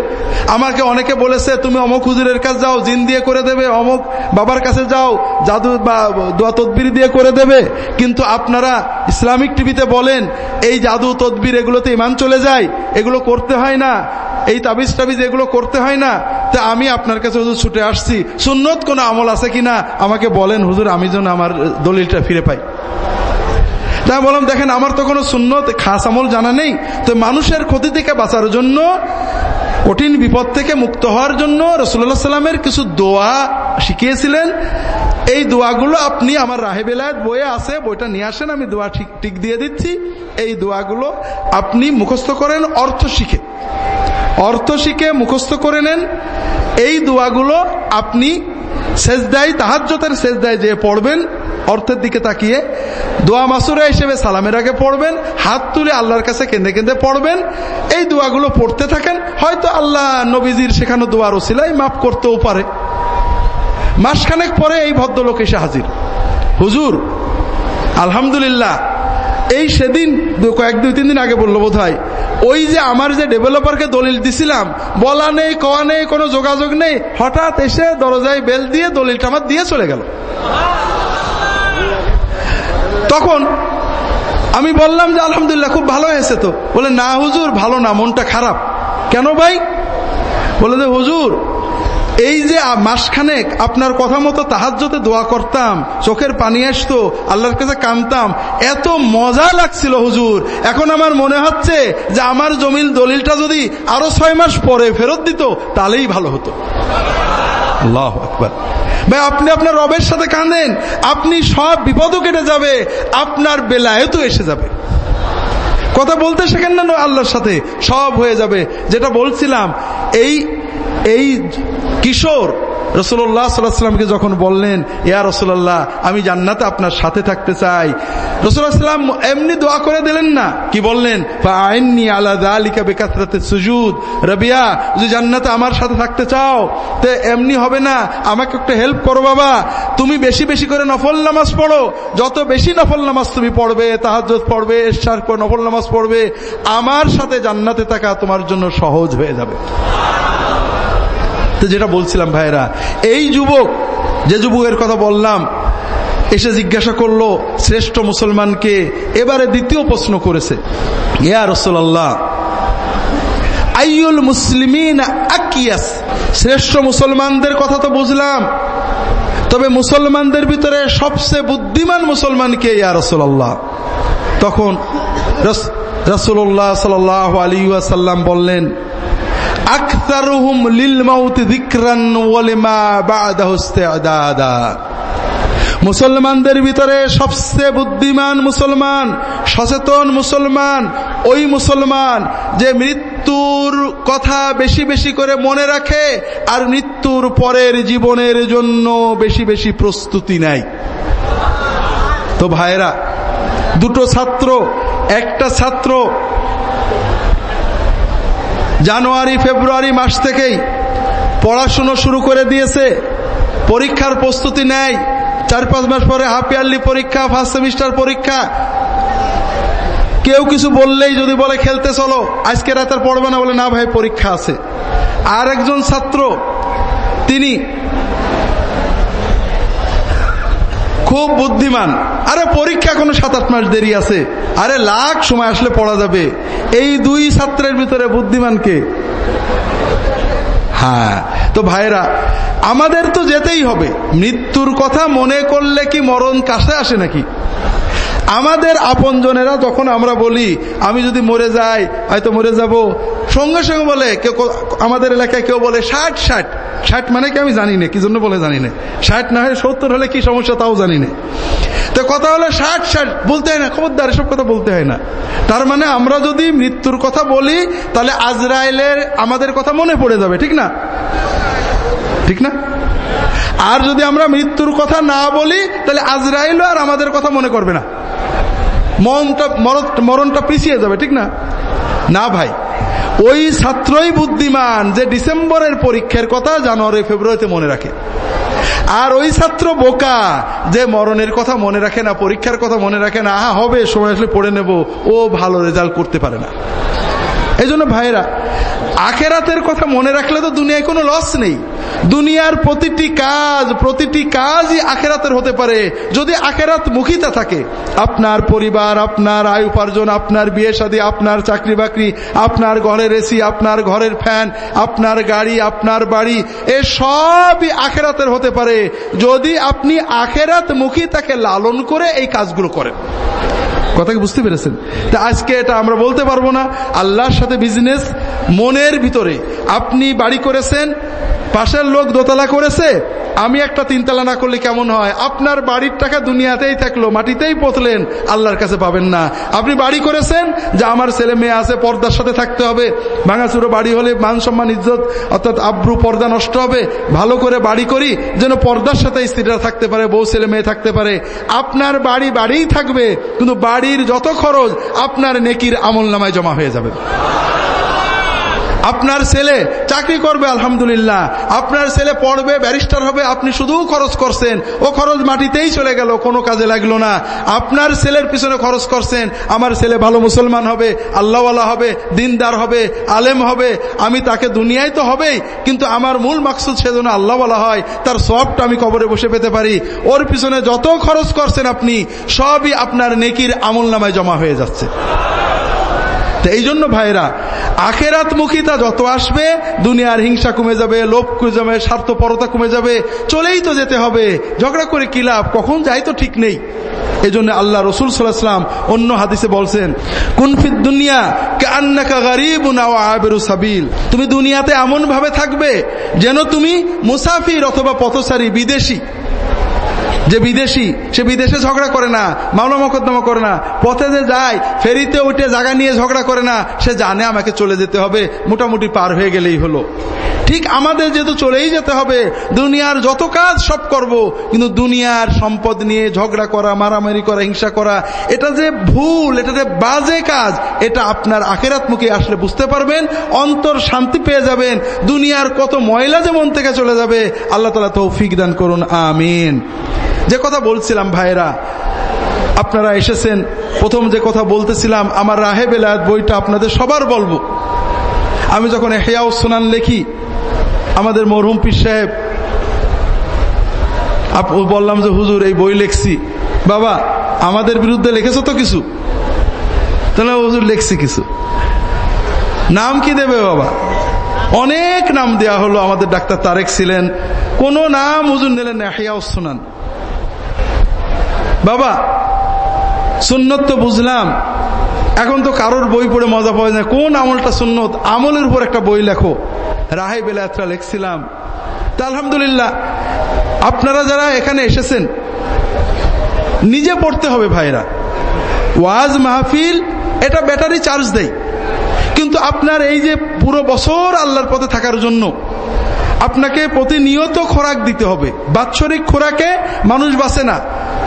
আমাকে অনেকে বলেছে, তুমি অমুক হুজুরের কাছে যাও, জিন দিয়ে করে দেবে, অমুক বাবার কাছে যাও, জাদু বা দোয়া তদবির দিয়ে করে দেবে। কিন্তু আপনারা ইসলামিক টিভিতে বলেন, এই জাদু তদবির, এগুলোতে ইমান চলে যায়, এগুলো করতে হয় না, এই তাবিজ টাবিজ এগুলো করতে হয় না। তা আমি আপনার কাছে হুজুর ছুটে আসছি। সুন্নত কোনো আমল আছে কিনা? আমাকে বলেন, হুজুর, আমি যেন আমার দলিলটা ফিরে পাই। তাই বললাম, দেখেন, আমার তো কোনো সুন্নত খাস আমল জানা নেই। তো মানুষের ক্ষতি থেকে বাঁচার জন্য, কঠিন বিপদ থেকে মুক্ত হওয়ার জন্য রসুল্লাহ সাল্লামের কিছু দোয়া শিখিয়েছিলেন। এই দোয়াগুলো আপনি আমার রাহে বেলায়ত বইয়ে আছে, বইটা নিয়ে আসেন, আমি দোয়া ঠিক টিক দিয়ে দিচ্ছি। এই দোয়াগুলো আপনি মুখস্থ করেন, অর্থ শিখে। অর্থ শিখে মুখস্থ করে নেন। এই দোয়াগুলো আপনি শেষদায় তাহাজ্যতের শেষদায় যে পড়বেন, অর্থের দিকে তাকিয়ে। দোয়া মাসুরা হিসেবে সালামের আগে পড়বেন, হাত তুলে আল্লাহর কাছে কেঁদে কেঁদে পড়বেন। এই দোয়াগুলো পড়তে থাকেন, হয়তো আল্লাহ নবীজির শেখানো দোয়ার ওসিলাই মাফ করতেও পারে। মাসখানেক পরে এই ভদ্রলোক এসে হাজির। হুজুর, আলহামদুলিল্লাহ, এই সেদিন কয়েক, দুই, তিন দিন আগে বলল বোধ ওই যে আমার যে ডেভেলপারকে দলিল দিছিলাম, বলা নেই, কওয়া নেই, কোনো যোগাযোগ নেই, হঠাৎ এসে দরজায় বেল দিয়ে দলিলটা আমার দিয়ে চলে গেল। তখন আমি বললাম যে, আলহামদুলিল্লাহ, খুব ভালো হয়েছে তো। বলে, না হুজুর, ভালো না, মনটা খারাপ। কেন ভাই? বলে, যে হুজুর এই যে মাসখানেক আপনার কথা মতো তাহাজ্যতে দোয়া করতাম, চোখের পানি আসতো, আল্লাহর কাছে কানতাম, এত মজা লাগছিল হুজুর। এখন আমার মনে হচ্ছে যে আমার জমিল দলিলটা যদি আরও ছয় মাস পরে ফেরত দিত, তাহলেই ভালো হতো। ভাই, আপনি আপনার রবের সাথে কাঁদেন, আপনি সব বিপদও কেটে যাবে, আপনার বেলায় তো এসে যাবে। কথা বলতে শেখেন না আল্লাহর সাথে, সব হয়ে যাবে। যেটা বলছিলাম, এই এই কিশোর রসুল্লাহ সাল্লাহামকে যখন বললেন, ইয়া রসুল্লাহ, আমি জান্নাতে আপনার সাথে থাকতে চাই। রসুল্লাহাম এমনি দোয়া করে দিলেন না। কি বললেন? আইননি আলাদা আলিকা বেকাতরাতে সুজুদ। রবিয়া, যদি জান্নাতে আমার সাথে থাকতে চাও, তো এমনি হবে না। আমাকে একটা হেল্প করো বাবা। তুমি বেশি বেশি করে নফল নামাজ পড়ো। যত বেশি নফল নামাজ তুমি পড়বে তাহাজ পড়বে এরশার নফল নামাজ পড়বে, আমার সাথে জান্নাতে থাকা তোমার জন্য সহজ হয়ে যাবে। তো যেটা বলছিলাম ভাইরা এই যুবক যে যুবকের কথা বললাম, এসে জিজ্ঞাসা করল, শ্রেষ্ঠ মুসলমানকে এবারে দ্বিতীয় প্রশ্ন করেছে, ইয়া রসোল্লাহ আইউল মুসলিমিন আকিয়াস? শ্রেষ্ঠ মুসলমানদের কথা তো বুঝলাম, তবে মুসলমানদের ভিতরে সবচেয়ে বুদ্ধিমান মুসলমানকে ইয়া রসোল্লাহ তখন রসুল্লাহ সাল আলী সাল্লাম বললেন মুসলমানদের ভিতরে সবচেয়ে বুদ্ধিমান মুসলমান, সচেতন মুসলমান, ওই মুসলমান যে মৃত্যুর কথা বেশি বেশি করে মনে রাখে আর মৃত্যুর পরের জীবনের জন্য বেশি বেশি প্রস্তুতি নেয়। তো ভাইরা দুটো ছাত্র, একটা ছাত্র জানুয়ারি, ফেব্রুয়ারি মাস থেকেই পড়াশুনো শুরু করে দিয়েছে। পরীক্ষার প্রস্তুতি নেয়। চার, পাঁচ মাস পরে হাফ ইয়ারলি পরীক্ষা, ফার্স্ট সেমিস্টার পরীক্ষা। কেউ কিছু বললেই যদি বলে খেলতে চলো, আজকে রাতের পড়বে না বলে না ভাই পরীক্ষা আছে। আর একজন ছাত্র, তিনি খুব বুদ্ধিমান। আরে পরীক্ষা কোনো সাত আট মাস দেরি আছে। আরে লাখ সময় আসলে পড়া যাবে। এই দুই ছাত্রের ভিতরে বুদ্ধিমানকে হ্যাঁ তো ভাইরা আমাদের তো যেতেই হবে। মৃত্যুর কথা মনে করলে কি মরণ কাছে আসে নাকি? আমাদের আপনজনেরা যখন আমরা বলি, আমি যদি মরে যাই, হয়তো মরে যাব। সঙ্গে সঙ্গে বলে, কেউ আমাদের এলাকায় কেউ বলে, ষাট ষাট। ষাট মানে কি আমি জানি না, কি জন্য বলে জানি না। ষাট না হয় সত্তর হলে কি সমস্যা, তাও জানি না। তো কথা হলো, ষাট ষাট, বলতে হয় না। খবরদার, এসব কথা বলতে হয় না। তার মানে আমরা যদি মৃত্যুর কথা বলি, তাহলে আজরায়েলের আমাদের কথা মনে পড়ে যাবে, ঠিক না? ঠিক না? আর যদি আমরা মৃত্যুর কথা না বলি, তাহলে আজরাইল আর আমাদের কথা মনে করবে না। মনটা মরণটা পিছিয়ে যাবে, ঠিক না? না ভাই। ওই ছাত্রই বুদ্ধিমান যে ডিসেম্বরের পরীক্ষার কথা জানুয়ারি, ফেব্রুয়ারিতে মনে রাখে। আর ওই ছাত্র বোকা যে মরণের কথা মনে রাখে না, পরীক্ষার কথা মনে রাখে না, আহা, হবে, সময় আসলে পড়ে নেব, ও ভালো রেজাল্ট করতে পারে না। এই জন্য ভাইরা আখেরাতের কথা মনে রাখলে তো দুনিয়ায় কোনো লস নেই। দুনিয়ার প্রতিটি কাজ, প্রতিটি কাজই আখেরাতের হতে পারে। যদি আখেরাত মুখিতা থাকে, আপনার পরিবার, আপনার আয় উপার্জন, আপনার বিয়ে সাদী আপনার চাকরি বাকরি, আপনার ঘরের এসি, আপনার ঘরের ফ্যান, আপনার গাড়ি, আপনার বাড়ি, এ সবই আখেরাতের হতে পারে। যদি আপনি আখেরাত মুখী তাকে লালন করে এই কাজগুলো করেন। কথা কি বুঝতে পেরেছেন? তা আজকে এটা আমরা বলতে পারব না। আল্লাহর সাথে বিজনেস মনের ভিতরে। আপনি বাড়ি করেছেন, পাশের লোক দোতলা করেছে আমি একটা তিনতলা না করলে কেমন হয়? আপনার বাড়ির টাকা দুনিয়াতেই থাকল, মাটিতেই পথলেন, আল্লাহর কাছে পাবেন না। আপনি বাড়ি করেছেন, যে আমার ছেলে মেয়ে আছে, পর্দার সাথে থাকতে হবে। ভাঙাচুরো বাড়ি হলে মান সম্মান, ইজ্জত, অর্থাৎ আব্রু, পর্দা নষ্ট হবে। ভালো করে বাড়ি করি, যেন পর্দার সাথে স্ত্রীরা থাকতে পারে, বউ, ছেলে, মেয়ে থাকতে পারে। আপনার বাড়ি বাড়িই থাকবে, কিন্তু বাড়ির যত খরচ আপনার নেকির আমল নামায় জমা হয়ে যাবে। আপনার ছেলে চাকরি করবে, আলহামদুলিল্লাহ। আপনার ছেলে পড়বে, ব্যারিস্টার হবে, আপনি শুধু খরচ করছেন। ও খরচ মাটিতেই চলে গেল, কোনো কাজে লাগল না। আপনার ছেলের পিছনে খরচ করছেন, আমার ছেলে ভালো মুসলমান হবে, আল্লাহওয়ালা হবে, দিনদার হবে, আলেম হবে। আমি তাকে দুনিয়ায় তো হবেই, কিন্তু আমার মূল মাকসুদ সেজন্য আল্লাহওয়ালা হয়, তার সবটা আমি কবরে বসে পেতে পারি। ওর পিছনে যত খরচ করছেন আপনি, সবই আপনার নেকির আমল নামায় জমা হয়ে যাচ্ছে। তো এই জন্য ভাইরা, আখেরাত মুখিতা যত আসবে, দুনিয়ার হিংসা কমে যাবে, লোভ কমে যাবে, স্বার্থপরতা কমে যাবে, চলেই তো যেতে হবে। ঝগড়া করে কি লাভ? কখন যাই তো ঠিক নেই। এই জন্য আল্লাহ রসুল সাল্লাহাম অন্য হাদিসে বলছেন কুনফিদ দুনিয়া সাবিল। তুমি দুনিয়াতে এমন ভাবে থাকবে যেন তুমি মুসাফির অথবা পথসারী বিদেশি। যে বিদেশি, সে বিদেশে ঝগড়া করে না মামলা মকদ্দমা করে না, পথে যে যায়, ফেরিতে উঠে জায়গা নিয়ে ঝগড়া করে না, সে জানে আমাকে চলে যেতে হবে, মোটামুটি পার হয়ে গেলেই হলো। ঠিক আমাদের যেহেতু চলেই যেতে হবে, দুনিয়ার যত কাজ সব করব, কিন্তু দুনিয়ার সম্পদ নিয়ে ঝগড়া করা, মারামারি করা, হিংসা করা, এটা যে ভুল, এটা যে বাজে কাজ, এটা আপনার আখেরাত মুখে আসলে বুঝতে পারবেন, অন্তর শান্তি পেয়ে যাবেন, দুনিয়ার কত ময়লা যে মন থেকে চলে যাবে, আল্লাহ তালা তৌফিক দান করুন, আমিন। যে কথা বলছিলাম ভাইরা আপনারা এসেছেন, প্রথম যে কথা বলতেছিলাম, আমার রাহে বেলায়ত বইটা আপনাদের সবার বলব। আমি যখন হেয়াউ সোনান লেখি, আমাদের মরহুম পীর সাহেব বললাম যে, হুজুর, এই বই লেখছি। বাবা, আমাদের বিরুদ্ধে লিখেছ তো কিছু? তাহলে হুজুর, লেখছি কিছু। নাম কি দেবে বাবা? অনেক নাম দেয়া হলো, আমাদের ডাক্তার তারেক ছিলেন। কোন নাম হুজুর নিলেন না হেয়াউ সোনান। বাবা, সুন্নত তো বুঝলাম। এখন তো কারোর বই পড়ে মজা পাওয়া যায় কোন আমলটা সুন্নত? আমলের উপর একটা বই লেখো। রাহে বেলায়াত্রা লিখছিলাম। তা আলহামদুলিল্লাহ, আপনারা যারা এখানে এসেছেন, নিজে পড়তে হবে ভাইরা। ওয়াজ মাহফিল, এটা ব্যাটারি চার্জ দেয়। কিন্তু আপনার এই যে পুরো বছর আল্লাহর পথে থাকার জন্য, আপনাকে প্রতিনিয়ত খোরাক দিতে হবে। বাৎসরিক খোরাকে মানুষ বাঁচে না।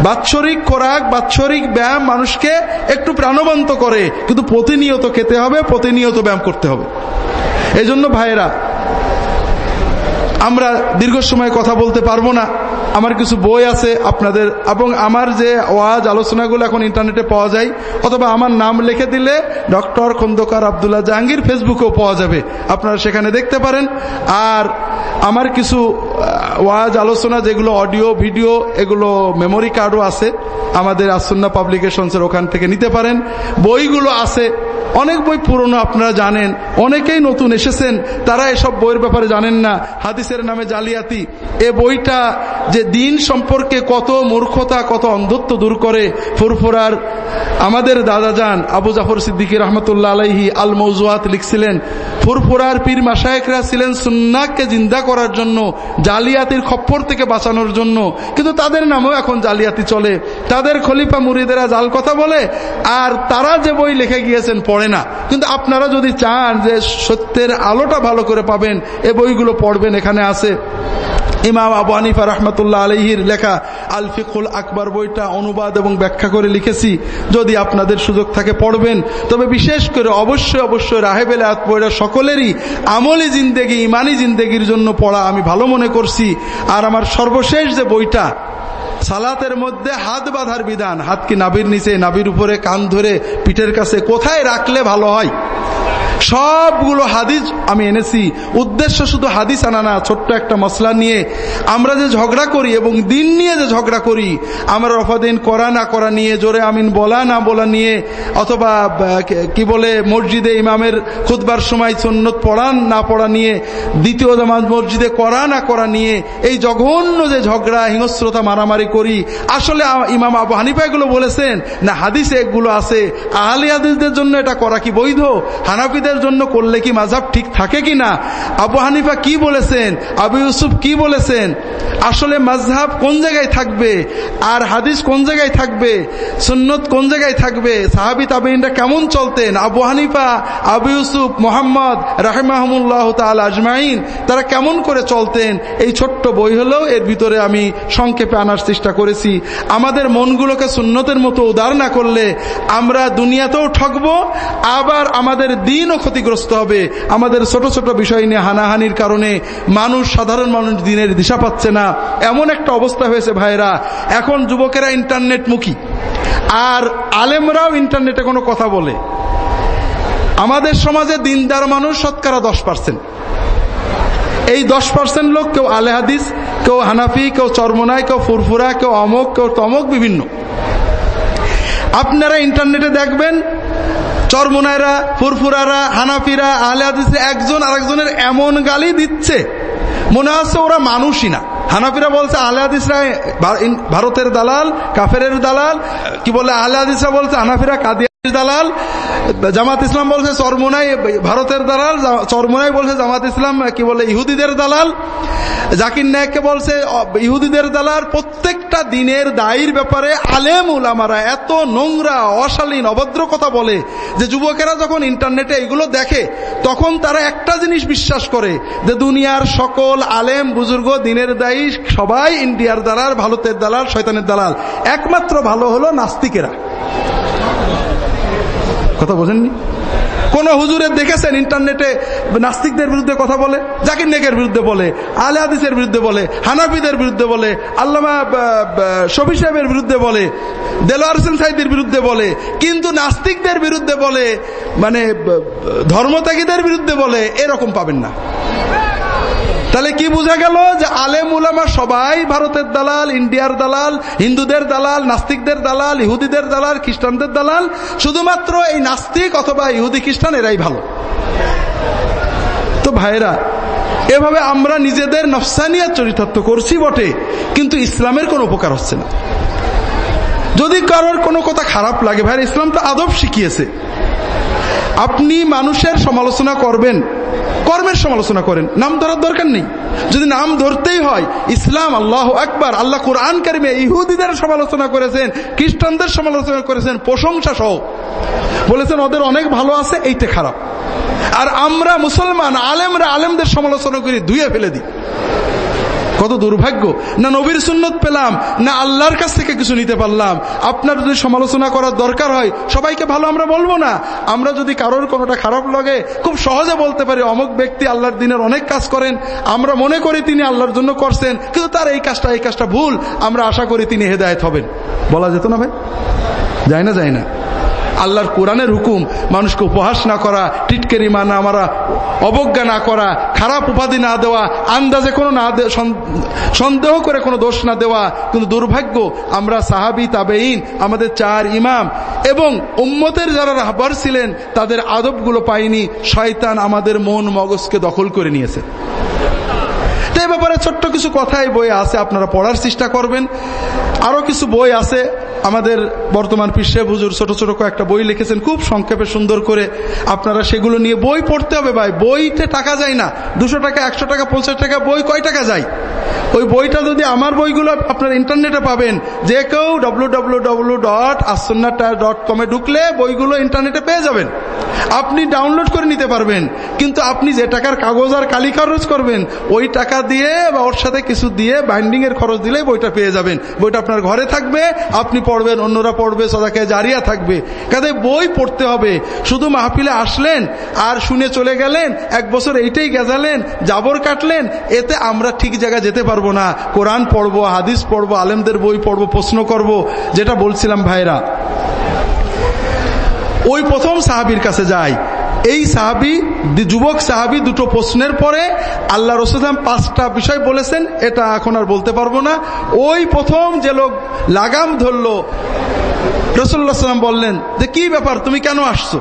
বাৎসরিক খোরাক, বাৎসরিক ব্যায়াম মানুষকে একটু প্রাণবন্ত করে, কিন্তু প্রতিনিয়ত খেতে হবে, প্রতিনিয়ত ব্যায়াম করতে হবে। এই ভাইয়েরা, আমরা দীর্ঘ সময় কথা বলতে পারব না। আমার কিছু বই আছে আপনাদের, এবং আমার যে ওয়াজ আলোচনাগুলো এখন ইন্টারনেটে পাওয়া যায়, অথবা আমার নাম লিখে দিলে ডক্টর খন্দকার আবদুল্লাহ জাহাঙ্গীর ফেসবুকেও পাওয়া যাবে। আপনারা সেখানে দেখতে পারেন। আর আমার কিছু ওয়াজ আলোচনা যেগুলো অডিও, ভিডিও, এগুলো মেমোরি কার্ডও আছে। আমাদের আসন্না পাবলিকেশনসের ওখান থেকে নিতে পারেন। বইগুলো আছে অনেক বই পুরনো আপনারা জানেন, অনেকেই নতুন এসেছেন, তারা এসব বইয়ের ব্যাপারে জানেন না। হাদিসের নামে জালিয়াতি। এ বইটা যে দিন সম্পর্কে কত মূর্খতা, কত অন্ধত্ব দূর করে, ফুরফুরার আমাদের দাদা যান, আবু জাফর সিদ্দিকী রহমতুল্লাহ আলাইহি আল মৌজুয়াত লিখছিলেন, ফুরফুরার পীর মাসায়করা ছিলেন সুন্নাককে জিন্দা করার জন্য, জালিয়াতির খপ্পর থেকে বাঁচানোর জন্য। কিন্তু তাদের নামেও এখন জালিয়াতি চলে। তাদের খলিফা মুরিদেরা জাল কথা বলে, আর তারা যে বই লিখে গিয়েছেন পড়ে না। কিন্তু আপনারা যদি চান যে সত্যের আলোটা ভালো করে পাবেন, এ বইগুলো পড়বেন, এখানে আছে। ইমাম আবু আনিফা রহমতুল্লাহ আলহির লেখা আল ফিকুল আকবর বইটা অনুবাদ এবং ব্যাখ্যা করে লিখেছি। যদি আপনাদের সুযোগ থাকে, পড়বেন। তবে বিশেষ করে অবশ্যই অবশ্যই রাহেবেল বইটা সকলেরই আমলি জিন্দেগি, ইমানি জিন্দেগির জন্য পড়া আমি ভালো মনে করছি। আর আমার সর্বশেষ যে বইটা সালাতের মধ্যে হাত বাঁধার বিধান। হাত কি নাবির নিচে, নাবির উপরে কান ধরে পিঠের কাছে কোথায় রাখলে ভালো হয়? সবগুলো হাদিস আমি এনেছি। উদ্দেশ্য শুধু হাদিস আনা না, ছোট্ট একটা মশলা নিয়ে আমরা যে ঝগড়া করি এবং দিন নিয়ে যে ঝগড়া করি, আমরা রফাদিন করা না করা নিয়ে, জোরে আমিন বলা না বলা নিয়ে, অথবা কি বলে, মসজিদে ইমামের খুদবার সময় সন্ন্যত পড়ান না পড়া নিয়ে, দ্বিতীয় জামাত মসজিদে করা না করা নিয়ে, এই জঘন্য যে ঝগড়া, হিংস্রতা, মারামারি করি। আসলে ইমাম আবু হানিফা এগুলো বলেছেন, না, হাদিসে এগুলো আছে। আহলে হাদিসদের জন্য এটা করা কি বৈধ? হানাফিদের জন্য করলে কি মাঝাব ঠিক থাকে কি না? আবু হানিফা কি বলেছেন? আবু ইউসুফ কি বলেছেন? আসলে মাঝহাব কোন জায়গায় থাকবে? আর হাদিস কোন জায়গায় থাকবে? সুন্নত কোন জায়গায় থাকবে? সাহাবি তাবিনরা কেমন চলতেন? আবু হানিফা, আবু ইউসুফ, মোহাম্মদ রাহেমাহমুল্লাহ তাল আজমাইন, তারা কেমন করে চলতেন? এই ছোট্ট বই হলেও এর ভিতরে আমি সংক্ষেপে আনার চেষ্টা করেছি। আমাদের মনগুলোকে সুন্নতের মতো উদার না করলে আমরা দুনিয়াতেও ঠকবো আবার আমাদের দিনও ক্ষতিগ্রস্ত হবে। আমাদের ছোট ছোট বিষয় নিয়ে হানাহানির কারণে মানুষ, সাধারণ মানুষ দিনের দিশা পাচ্ছে না। এমন একটা অবস্থা হয়েছে ভাইরা এখন যুবকেরা ইন্টারনেট মুখী আর আলেমরাও ইন্টারনেটে কোনো কথা বলে। আমাদের সমাজে দিনদার মানুষ শতকরা দশ পার্সেন্ট এই দশ পার্সেন্ট লোক কেউ আলেহাদিস কেউ হানাফি, কেউ চরমনায় কেউ ফুরফুরা, কেউ অমক, কেউ তমক, বিভিন্ন। আপনারা ইন্টারনেটে দেখবেন চরমোনায়রা ফুরফুরারা, হানাফিরা, আহলে হাদিসে একজন আরেকজনের এমন গালি দিচ্ছে। মনে হচ্ছে ওরা মানুষই না। হানাফিরা বলছে, আহলে হাদিসরা ভারতের দালাল কাফের দালাল। কি বলে, আহলে হাদিসরা বলছে, হানাফিরা কাদিয়া দালাল, জামাত ইসলাম বলছে চরমোনাই ভারতের দালাল চরমোনাই বলছে জামাত ইসলাম, কি বলে, ইহুদিদের দালাল। জাকির নায়ককে বলছে ইহুদিদের দালাল, প্রত্যেকটা দিনের দায়ীর ব্যাপারে আলেম উলামারা এত নোংরা, অশালীন, অভদ্র কথা বলে, যে যুবকেরা যখন ইন্টারনেটে এগুলো দেখে, তখন তারা একটা জিনিস বিশ্বাস করে, যে দুনিয়ার সকল আলেম বুজুর্গ দিনের দায়ী সবাই ইন্ডিয়ার দালাল, ভারতের দালাল, শয়তানের দালাল। একমাত্র ভালো হলো নাস্তিকেরা। কথা বোঝেননি? কোন হুজুরের দেখেছেন ইন্টারনেটে নাস্তিকদের বিরুদ্ধে কথা বলে, জাকির নেকের বিরুদ্ধে বলে, আলে হাদিসের বিরুদ্ধে বলে, হানাফিদের বিরুদ্ধে বলে, আল্লামা শফি সাহেবের বিরুদ্ধে বলে, দেলোয়ার হোসেন সাহিদের বিরুদ্ধে বলে, কিন্তু নাস্তিকদের বিরুদ্ধে বলে মানে ধর্মত্যাগীদের বিরুদ্ধে বলে, এরকম পাবেন না। তাহলে কি বোঝা গেল যে আলেম উলামা সবাই ভারতের দালাল, ইন্ডিয়ার দালাল, হিন্দুদের দালাল, নাস্তিকদের দালাল, ইহুদিদের দালাল, খ্রিস্টানদের দালাল? শুধুমাত্র এই নাস্তিক অথবা ইহুদি খ্রিস্টান এরাই ভালো। তো ভাইরা এভাবে আমরা নিজেদের নফসানিয়া চরিতার্থ করছি বটে, কিন্তু ইসলামের কোনো উপকার হচ্ছে না। যদি কারোর কোনো কথা খারাপ লাগে ভাই ইসলাম তো আদব শিখিয়েছে। আপনি মানুষের সমালোচনা করবেন কর্মের সমালোচনা করেন। নাম ধরার দরকার নেই। যদি নাম ধরতেই হয়, ইসলাম, আল্লাহ একবার আল্লাহ কোরআন কারিমে ইহুদিদের সমালোচনা করেছেন, খ্রিস্টানদের সমালোচনা করেছেন, প্রশংসা সহ। বলেছেন, ওদের অনেক ভালো আছে এইটা খারাপ। আর আমরা মুসলমান, আলেমরা আলেমদের সমালোচনা করি, ধুয়ে ফেলে দিই। কত দুর্ভাগ্য। না নবীর সুন্নত পেলাম, না আল্লাহর কাছ থেকে কিছু নিতে পারলাম। আপনার যদি সমালোচনা করার দরকার হয়, সবাইকে ভালো আমরা বলব না। আমরা যদি কারোর কোনোটা খারাপ লাগে, খুব সহজে বলতে পারি, অমুক ব্যক্তি আল্লাহর দিনের অনেক কাজ করেন, আমরা মনে করি তিনি আল্লাহর জন্য করছেন, কিন্তু তার এই কাজটা এই কাজটা ভুল, আমরা আশা করি তিনি হেদায়ত হবেন। বলা যেত না ভাই? যায় না যায় না। আল্লাহর কোরআনের হুকুম, মানুষকে উপহাস না করা টিটকেরি মানা মারা, অবজ্ঞা না করা, খারাপ উপাধি না দেওয়া, আন্দাজে কোনো না সন্দেহ করে কোনো দোষ না দেওয়া, কিন্তু দুর্ভাগ্য, আমরা সাহাবি তাবেইন আমাদের চার ইমাম এবং উম্মতের যারা রাহবার ছিলেন, তাদের আদবগুলো পাইনি, শয়তান আমাদের মন মগজকে দখল করে নিয়েছে। তো ব্যাপারে ছোট্ট কিছু কথাই বই আছে, আপনারা পড়ার চেষ্টা করবেন। আরও কিছু বই আছে আমাদের বর্তমান পিসে বুজুর ছোট ছোট কয়েকটা বই লিখেছেন, খুব সংক্ষেপে সুন্দর করে আপনারা সেগুলো নিয়ে বই পড়তে হবে ভাই। বইতে টাকা যায় না। দুশো টাকা, একশো টাকা, পঞ্চাশ টাকা বই কয় টাকা যায়? ওই বইটা যদি আমার বইগুলো আপনার ইন্টারনেটে পাবেন, যে কেউ ডব্লু ডট ডট কমে ঢুকলে বইগুলো ইন্টারনেটে পেয়ে যাবেন। আপনি ডাউনলোড করে নিতে পারবেন, কিন্তু আপনি যে টাকার কাগজ আর কালি খরচ করবেন, ওই টাকা দিয়ে বা ওর সাথে কিছু দিয়ে বাইন্ডিং এর খরচ দিলেই বইটা পেয়ে যাবেন। বইটা আপনার ঘরে থাকবে, আপনি পড়বেন, অন্যরা পড়বে সদাকে জারিয়া থাকবে। কাজে বই পড়তে হবে। শুধু মাহফিলে আসলেন আর শুনে চলে গেলেন, এক বছর এইটাই গেজালেন, জাবর কাটলেন, এতে আমরা ঠিক জায়গায় যেতে পারব না। কোরআন পড়ব, হাদিস পড়ব, আলেমদের বই পড়ব, প্রশ্ন করব, যেটা বলছিলাম ভাইরা। ওই প্রথম সাহাবির কাছে যায় এই সাহাবি যুবক সাহাবি দুটো প্রশ্নের পরে আল্লাহ রসুলাম পাঁচটা বিষয় বলেছেন, এটা এখন আর বলতে পারব না। ওই প্রথম যে লোক লাগাম ধরল রসুল্লাহ সাল্লাম বললেন, যে কি ব্যাপার, তুমি কেন আসছো?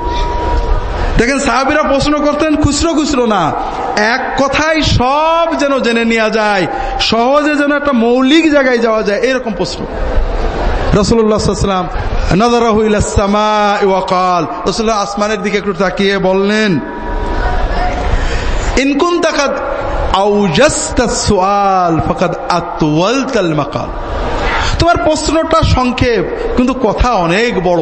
দেখেন সাহাবিরা প্রশ্ন করতেন, খুচরো খুচরো না। এক কথাই সব যেন জেনে নেওয়া যায়, সহজে যেন একটা মৌলিক জায়গায় যাওয়া যায়, এরকম প্রশ্ন। রসুল্লাহাম ওয়াকাল রসুল্লাহ আসমানের দিকে একটু তাকিয়ে বললেন ইনকুন তাকাদ তোমার প্রশ্নটা সংক্ষেপ, কিন্তু কথা অনেক বড়।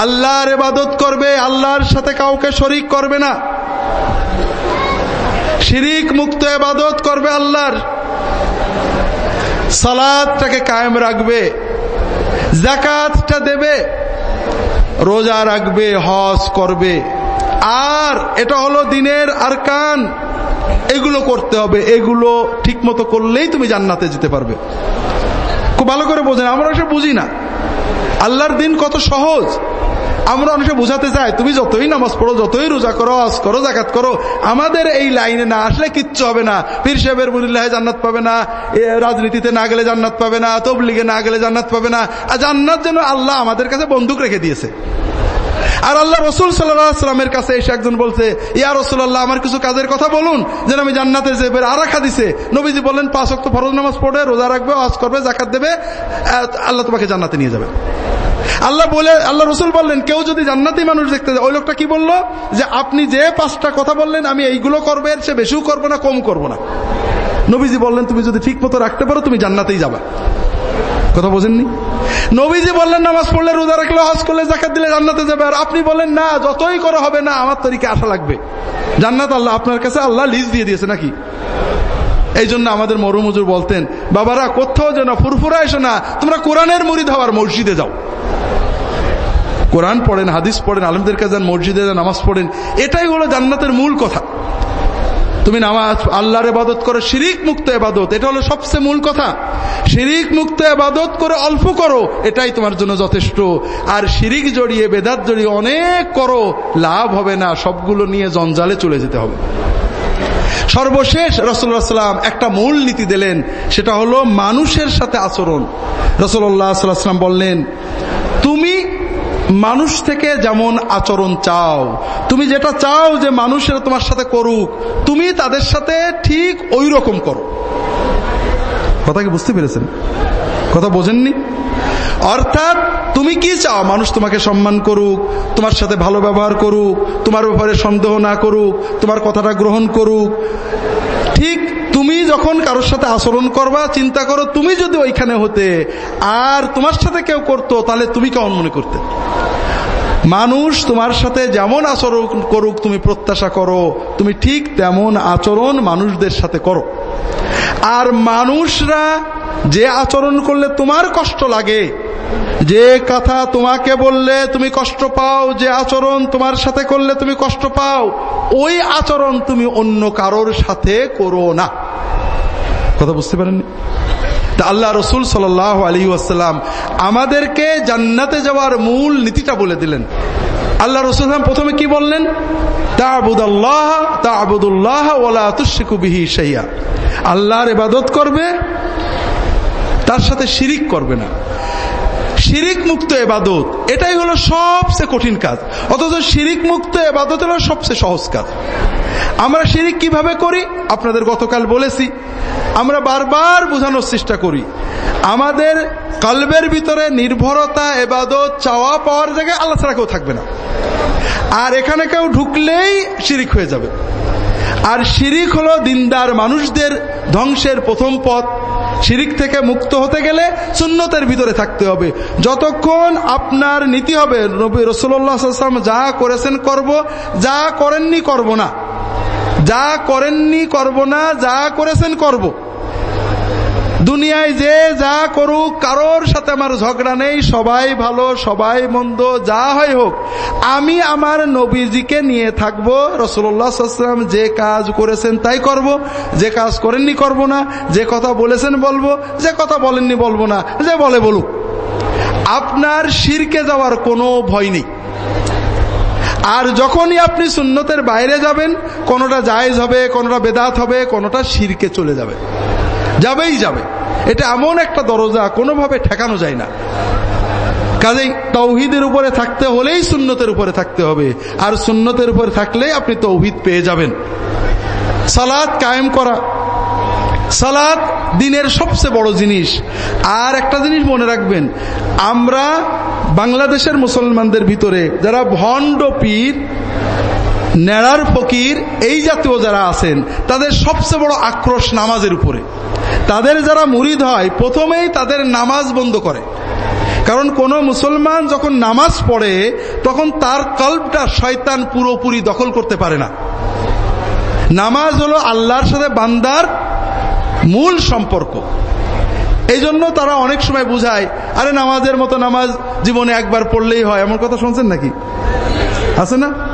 আল্লাহর এবাদত করবে, আল্লাহর সাথে কাউকে শরিক করবে না। শিরিক মুক্ত এবাদত করবে আল্লাহর। সালাদটাকে কায়েম রাখবে জাকাতটা দেবে, রোজা রাখবে, হজ করবে। আর এটা হলো দিনের আর কান এগুলো করতে হবে, এগুলো ঠিক মতো করলেই তুমি জান্নাতে যেতে পারবে। খুব ভালো করে বোঝেন, আমরা সে বুঝি না। আল্লাহর দিন কত সহজ। আমরা অনেকে বোঝাতে চাই, তুমি যতই নামাজ পড়ো, যতই রোজা করো আজ করো জাকাত করো, আমাদের এই লাইনে না আসলে কিচ্ছু হবে না। পীর সাহেবের মুরিল্লাহ জান্নাত পাবে না রাজনীতিতে না গেলে জান্নাত পাবে না, তবলিগে না গেলে জান্নাত পাবে না, আর জান্নাত যেন আল্লাহ আমাদের কাছে বন্দুক রেখে দিয়েছে। আর আল্লাহ রসুল সাল্লামের কাছে এসে একজন বলছে, ইয়া রসুল্লাহ আমার কিছু কাজের কথা বলুন, যেন আমি জান্নাতে যে আর আরাখা দিছে। নবীজি বললেন, পাঁচ অক্ট ফরজ নামাজ পড়ে, রোজা রাখবে আজ করবে জাকাত দেবে আল্লাহ তোমাকে জান্নাতে নিয়ে যাবে। আল্লাহ বলে, আল্লাহ রসুল বললেন, কেউ যদি জান্নাতি মানুষ দেখতে যায় ওই লোকটা কি বলল? যে আপনি যে পাঁচটা কথা বললেন, আমি এইগুলো করবে সে বেশিও করব না, কম করব না। নবীজি বললেন, তুমি যদি ঠিক মতো রাখতে পারো, তুমি জান্নাতেই যাবা। কথা বোঝেননি? নবীজি বললেন, নামাজ পড়লে রোজা রাখলে, হজ করলে জাকাত দিলে জান্নাতে যাবে। আর আপনি বলেন না, যতই করা হবে না, আমার তরিকে আসা লাগবে। জান্নাত আল্লাহ আপনার কাছে আল্লাহ লিজ দিয়ে দিয়েছে নাকি? এই জন্য আমাদের মরুমজুর বলতেন, বাবারা, কোথাও যেন ফুরফুরা এসো না, তোমরা কোরআনের মুড়ি ধাওয়ার মসজিদে যাও। কোরআন পড়েন, হাদিস পড়েন, আলমদের কাছে যান, মসজিদে যান, নামাজ পড়েন, এটাই হলো জান্নাতের মূল কথা। তুমি নামাজ, আল্লাহর এবাদত করো, শিরিক মুক্ত এবাদত এটা হলো সবচেয়ে মূল কথা। শিরিক মুক্ত এবাদত করে অল্প করো, এটাই তোমার জন্য যথেষ্ট। আর শিরিক জড়িয়ে, বেদাত জড়িয়ে অনেক করো, লাভ হবে না, সবগুলো নিয়ে জঞ্জালে চলে যেতে হবে। সর্বশেষ রসুল্লাহ একটা মূল নীতি দিলেন, সেটা হলো মানুষের সাথে আচরণ। রসুল্লাহ সাল্লাম বললেন, তুমি মানুষ থেকে যেমন আচরণ চাও, তুমি যেটা চাও যে মানুষেরা তোমার সাথে করুক, তুমি তাদের সাথে ঠিক ওই রকম করো। কথা কি বুঝতে পেরেছেন? কথা বোঝেননি? অর্থাৎ তুমি কি চাও? মানুষ তোমাকে সম্মান করুক, তোমার সাথে ভালো ব্যবহার করুক, তোমার ব্যাপারে সন্দেহ না করুক, তোমার কথাটা গ্রহণ করুক। ঠিক তুমি যখন কারোর সাথে আচরণ করবা, চিন্তা করো তুমি যদি ওইখানে হতে আর তোমার সাথে কেউ করতো, তাহলে তুমি কেমন মনে করতে? মানুষ তোমার সাথে যেমন আচরণ করুক, তুমি প্রত্যাশা করো, তুমি ঠিক তেমন আচরণ মানুষদের সাথে করো। আর মানুষরা যে আচরণ করলে তোমার কষ্ট লাগে যে কথা তোমাকে বললে তুমি কষ্ট পাও, যে আচরণ তোমার সাথে করলে তুমি কষ্ট পাও, ওই আচরণ তুমি অন্য কারোর সাথে করো না। কথা বুঝতে পারেননি? তা আল্লাহ রসুল সাল আলী আসসালাম আমাদেরকে জান্নাতে যাওয়ার মূল নীতিটা বলে দিলেন। আল্লাহ রসুল প্রথমে কি বললেন? আল্লাহর ইবাদত করবে, তার সাথে শিরিক করবে না। শিরিক মুক্ত এবাদত, এটাই হলো সবচেয়ে কঠিন কাজ। অথচ শিরিক মুক্ত এবাদত হলো সবচেয়ে সহজ কাজ। আমরা শিরিক কীভাবে করি? আপনাদের গতকাল বলেছি। আমরা বারবার বোঝানোর চেষ্টা করি। আমাদের কলবের ভিতরে নির্ভরতা, এবাদত, চাওয়া পাওয়ার জায়গায় আল্লাহ ছাড়া কেউ থাকবে না। আর এখানে কেউ ঢুকলেই শিরিক হয়ে যাবে। আর শিরিক হলো দিনদার মানুষদের ধ্বংসের প্রথম পথ। শিরিক থেকে মুক্ত হতে গেলে সুন্নতের ভিতরে থাকতে হবে। যতক্ষণ আপনার নীতি হবে, নবী রসুল্লাহাম যা করেছেন করব, যা করেননি করব না। যা করেননি করব না, যা করেছেন করব। দুনিয়ায় যে যা করুক, কারোর সাথে আমার ঝগড়া নেই, সবাই ভালো, সবাই মন্দ, যা হয় হোক। আমি আমার নবীজিকে নিয়ে থাকব রসুল্লাহাম যে কাজ করেছেন তাই করব, যে কাজ করেননি করব না, যে কথা বলেছেন বলব, যে কথা বলেননি বলব না, যে বলে বলুক। আপনার শিরকে যাওয়ার কোনো ভয় নেই। আর যখনই আপনি সুন্নতের বাইরে যাবেন, কোনোটা জায়েজ হবে, কোনোটা বেদাত হবে, কোনোটা শিরকে চলে যাবে। যাবেই যাবে। এটা এমন একটা দরজা, কোনোভাবে ঠেকানো যায় না। কাজেই তৌহিদের উপরে থাকতে হলেই সুন্নতের উপরে থাকতে হবে। আর সুন্নতের উপরে থাকলেই আপনি তৌহিদ পেয়ে যাবেন। সালাদ কায়েম করা। সালাদ দিনের সবচেয়ে বড় জিনিস। আর একটা জিনিস মনে রাখবেন, আমরা বাংলাদেশের মুসলমানদের ভিতরে যারা ভণ্ড পীর নেড়ার ফকির এই জাতীয় যারা আছেন, তাদের সবচেয়ে বড় আক্রোশ নামাজের উপরে। তাদের যারা মুরিদ হয়, প্রথমেই তাদের নামাজ বন্ধ করে। কারণ কোন মুসলমান যখন নামাজ পড়ে, তখন তার কল্পটা শয়তান পুরোপুরি দখল করতে পারে না। নামাজ হলো আল্লাহর সাথে বান্দার মূল সম্পর্ক। এই জন্য তারা অনেক সময় বুঝায়, আরে নামাজের মতো নামাজ জীবনে একবার পড়লেই হয়। এমন কথা শুনছেন নাকি? আছে না?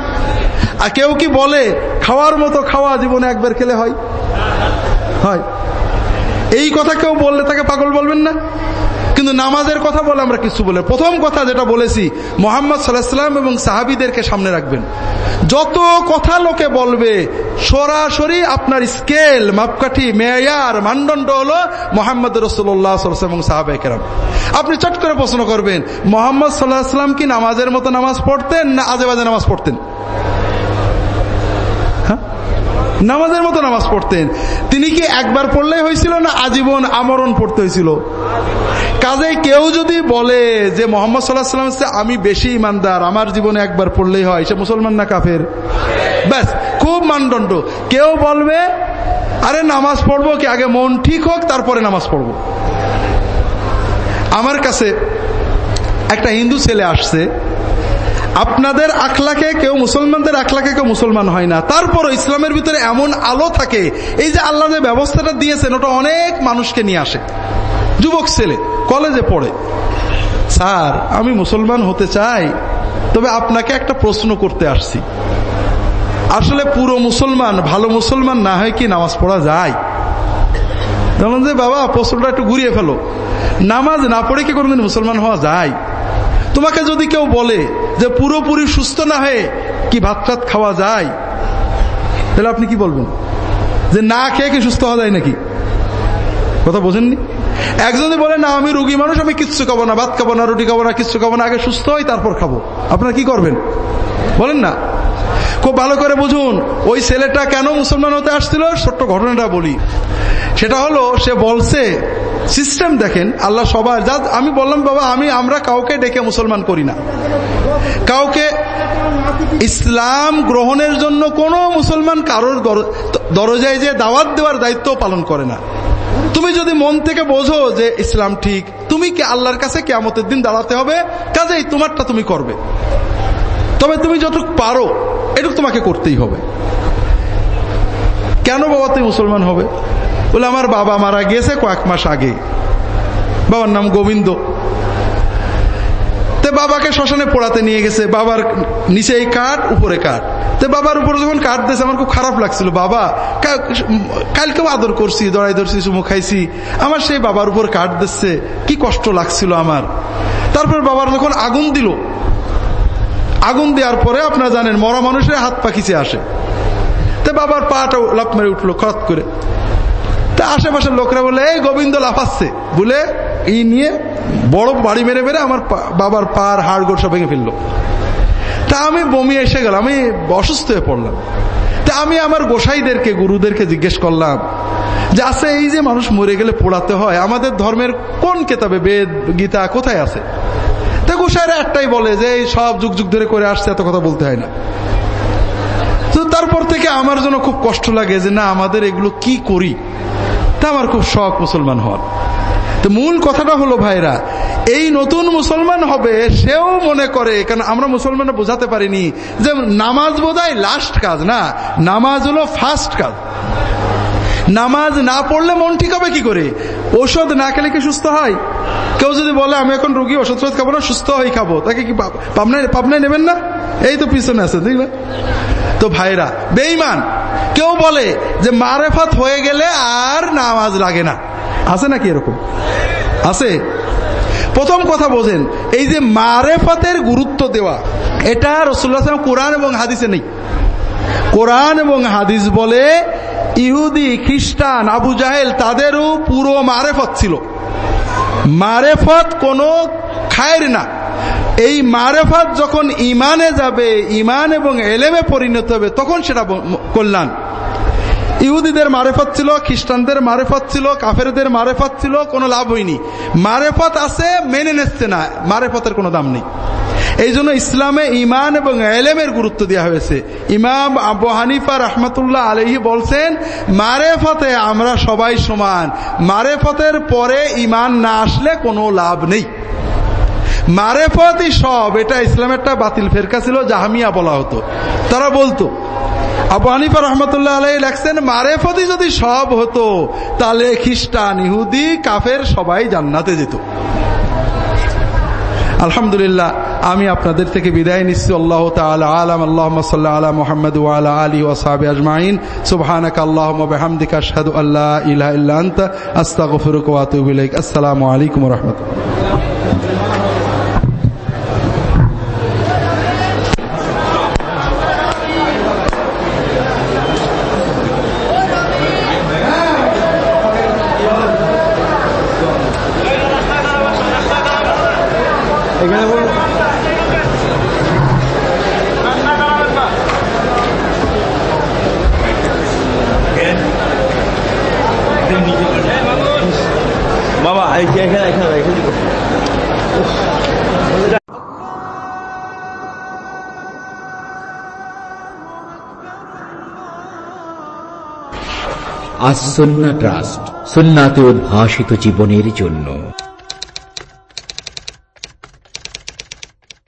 আর কেউ কি বলে, খাওয়ার মতো খাওয়া জীবনে একবার খেলে হয়? হয়। এই কথা কেউ বললে তাকে পাগল বলবেন না? কিন্তু নামাজের কথা বলে আমরা কিছু বলে। প্রথম কথা যেটা বলেছি, মোহাম্মদ সাল্লাহাম এবং সাহাবিদেরকে সামনে রাখবেন। যত কথা লোকে বলবে, সরাসরি আপনার স্কেল, মাপকাঠি, মেয়ার, মানদণ্ড হলো মোহাম্মদ রসুল্লাহ এবং সাহাবাহাম আপনি চট করে প্রশ্ন করবেন, মোহাম্মদ সাল্লাহাম কি নামাজের মতো নামাজ পড়তেন না আজে বাজে নামাজ পড়তেন? নামাজের মতো নামাজ পড়তেন। তিনি কি একবার পড়লেই হয়েছিল না আজীবন আমরণ পড়তে হয়েছিল? কাজে কেউ যদি বলে যে মোহাম্মদ সাল্লাহ সাল্লাম আমি বেশি ইমানদার, আমার জীবনে একবার পড়লেই হয়, সে মুসলমান না কাফের? ব্যাস, খুব মানদণ্ড। কেউ বলবে, আরে নামাজ পড়ব কি, আগে মন ঠিক হোক, তারপরে নামাজ পড়ব। আমার কাছে একটা হিন্দু ছেলে আসছে আপনাদের আখলাকে কেউ মুসলমানদের আখলাকে কেউ মুসলমান হয় না। তারপর ইসলামের ভিতরে এমন আলো থাকে, এই যে আল্লাহ যে ব্যবস্থাটা দিয়েছেন, ওটা অনেক মানুষকে নিয়ে আসে। যুবক ছেলে, কলেজে পড়ে। স্যার, আমি মুসলমান হতে চাই, তবে আপনাকে একটা প্রশ্ন করতে আসছি। আসলে পুরো মুসলমান, ভালো মুসলমান না হয় কি নামাজ পড়া যায়? যে, বাবা, প্রশ্নটা একটু ঘুরিয়ে ফেলো। নামাজ না পড়ে কি কোনোদিন মুসলমান হওয়া যায়? তোমাকে যদি কেউ বলে যে পুরোপুরি সুস্থ না হয়ে কি ভাত টাত খাওয়া যায়, তাহলে আপনি কি বলবেন? যে না খেয়ে কি সুস্থ হওয়া যায় নাকি? কথা বোঝেননি? একজন বলে, না, আমি রুগী মানুষ, আমি কিচ্ছু খাব না, ভাত খাব না, রুটি খাব না, কিচ্ছু খাব না, আগে সুস্থ হই, তারপর খাব। আপনারা কি করবেন? বলেন না। খুব ভালো করে বুঝুন, ওই ছেলেটা কেন মুসলমান হতে আসছিল? ছোট্ট ঘটনাটা বলি। সেটা হলো, সে বলছে সিস্টেম দেখেন, আল্লাহ সবার যা আমি বললাম, বাবা, আমি, আমরা কাউকে ডেকে মুসলমান করি না। কাউকে ইসলাম গ্রহণের জন্য কোন মুসলমান কারোর দরজায় যে দাওয়াত দেওয়ার দায়িত্ব পালন করে না। তুমি যদি মন থেকে বোঝো যে ইসলাম ঠিক, তুমি কি, আল্লাহর কাছে কেমতের দিন দাঁড়াতে হবে, কাজেই তোমারটা তুমি করবে। তবে তুমি যতটুকু পারো, এটুকু তোমাকে করতেই হবে। কেন বাবা, তুই মুসলমান হবে? বলে, আমার বাবা মারা গিয়েছে কয়েক মাস আগে। বাবার নাম গোবিন্দ। তে বাবাকে শ্মশানে পোড়াতে নিয়ে গেছে। বাবার নিচে এই কাঠ, উপরে কাঠ। তো বাবার উপরে যখন কাঠ দিয়েছে, আমার খুব খারাপ লাগছিল। বাবা কালকেও আদর করছি, দড়াই ধরছি, চুমু খাইছি। আমার সেই বাবার উপর কাঠ দিচ্ছে। কি কষ্ট লাগছিল আমার। তারপর বাবার যখন আগুন দিল, আগুন দেওয়ার পরে আপনারা জানেন, মরা মানুষের হাত পাখিছে আসে। তো বাবার পাটা লাফ মেরে উঠল খরত করে। তা আশেপাশের লোকরা বলে, এই গোবিন্দ লাফাচ্ছে। বলে, এই নিয়ে বড় বাড়ি মেরে মেরে আমার বাবার পার হাড় গোড় সব ভেঙে ফেলল। তা আমি বমি এসে গেলাম আমি অসুস্থ হয়ে পড়লাম। তা আমি আমার গোসাইদেরকে, গুরুদেরকে জিজ্ঞেস করলাম যে আছে এই যে মানুষ মরে গেলে পোড়াতে হয়, আমাদের ধর্মের কোন কেতাবে বেদ, গীতা কোথায় আছে? তা গোসাইরা একটাই বলে যে, এই সব যুগ যুগ ধরে করে আসছে, এত কথা বলতে হয় না। তো তারপর থেকে আমার জন্য খুব কষ্ট লাগে যে, না, আমাদের এগুলো কি করি? তা আমার খুব শখ মুসলমান হওয়ার। তো মূল কথাটা হলো, ভাইরা, এই নতুন মুসলমান হবে সেও মনে করে, কারণ আমরা মুসলমানরা বোঝাতে পারিনি যে নামাজ বোধহয় লাস্ট কাজ না, নামাজ হলো ফার্স্ট কাজ। নামাজ না পড়লে মন ঠিক হবে কি করে? ওষুধ না খেলে কি সুস্থ হয়? কেউ যদি বলে, আমি এখন রুগী ওষুধ খাব না সুস্থ হয়ে খাব। তাকে কি পাবনায় পাবনায় নেবেন না? এই তো পিছনে আছে দেখবেন তো ভাইরা বেইমান কেউ বলে যে মারেফাত হয়ে গেলে আর নামাজ লাগে না। আছে নাকি এরকম? আছে। প্রথম কথা বোঝেন, এই যে মারেফাতের গুরুত্ব দেওয়া, এটা রসুল্লাহ কোরআন এবং হাদিসে নেই। কোরআন এবং হাদিস বলে ইহুদি, খ্রিস্টান, আবু জাহেল তাদেরও পুরো মারেফত ছিল। মারেফত কোনো খায়ের না। এই মারেফাত যখন ইমানে যাবে ইমান এবং এলেমে পরিণত হবে, তখন সেটা কল্যাণ। ইহুদিদের মারেফত ছিল, খ্রিস্টানদের মারেফত ছিল, কাফেরদের মারেফত ছিল, কোনো লাভ হয়নি। মারেফত আছে, মেনে নিচ্ছে না, মারেফতের কোনো দাম নেই। এই জন্য ইসলামে ইমান এবং এলেমের গুরুত্ব দেওয়া হয়েছে। ইমাম আবু হানিফা রহমতুল্লাহ আলহি বলছেন, মারেফতে আমরা সবাই সমান। মারেফতের পরে ইমান না আসলে কোনো লাভ নেই। মারেফতই সব, এটা ইসলামের একটা বাতিল ফেরকা ছিল, জাহামিয়া বলা হতো। তারা বলতো, আবু হানিফা রহমতুল্লাহ আলাই লেখছেন মারেফতি যদি সব হতো, তাহলে খ্রিস্টান, ইহুদি, কাফের সবাই জান্নাতে যেত। আলহামদুলিল্লাহ, আমি আপনাদের থেকে বিদায় নিচ্ছি। আল্লাহ আলম। আল্লাহ সাল্লাহ মোহাম্মদ ওয়ালা আলী ওসাহাবি আজমাইন। সুবহানাক আল্লাহ বেহামদিকা আল্লাহ আসসালামু আলাইকুম রাহমাতুল্লাহ। আসন্না ট্রাস্ট সুন্নাতে উদ্ভাসিত জীবনের জন্য।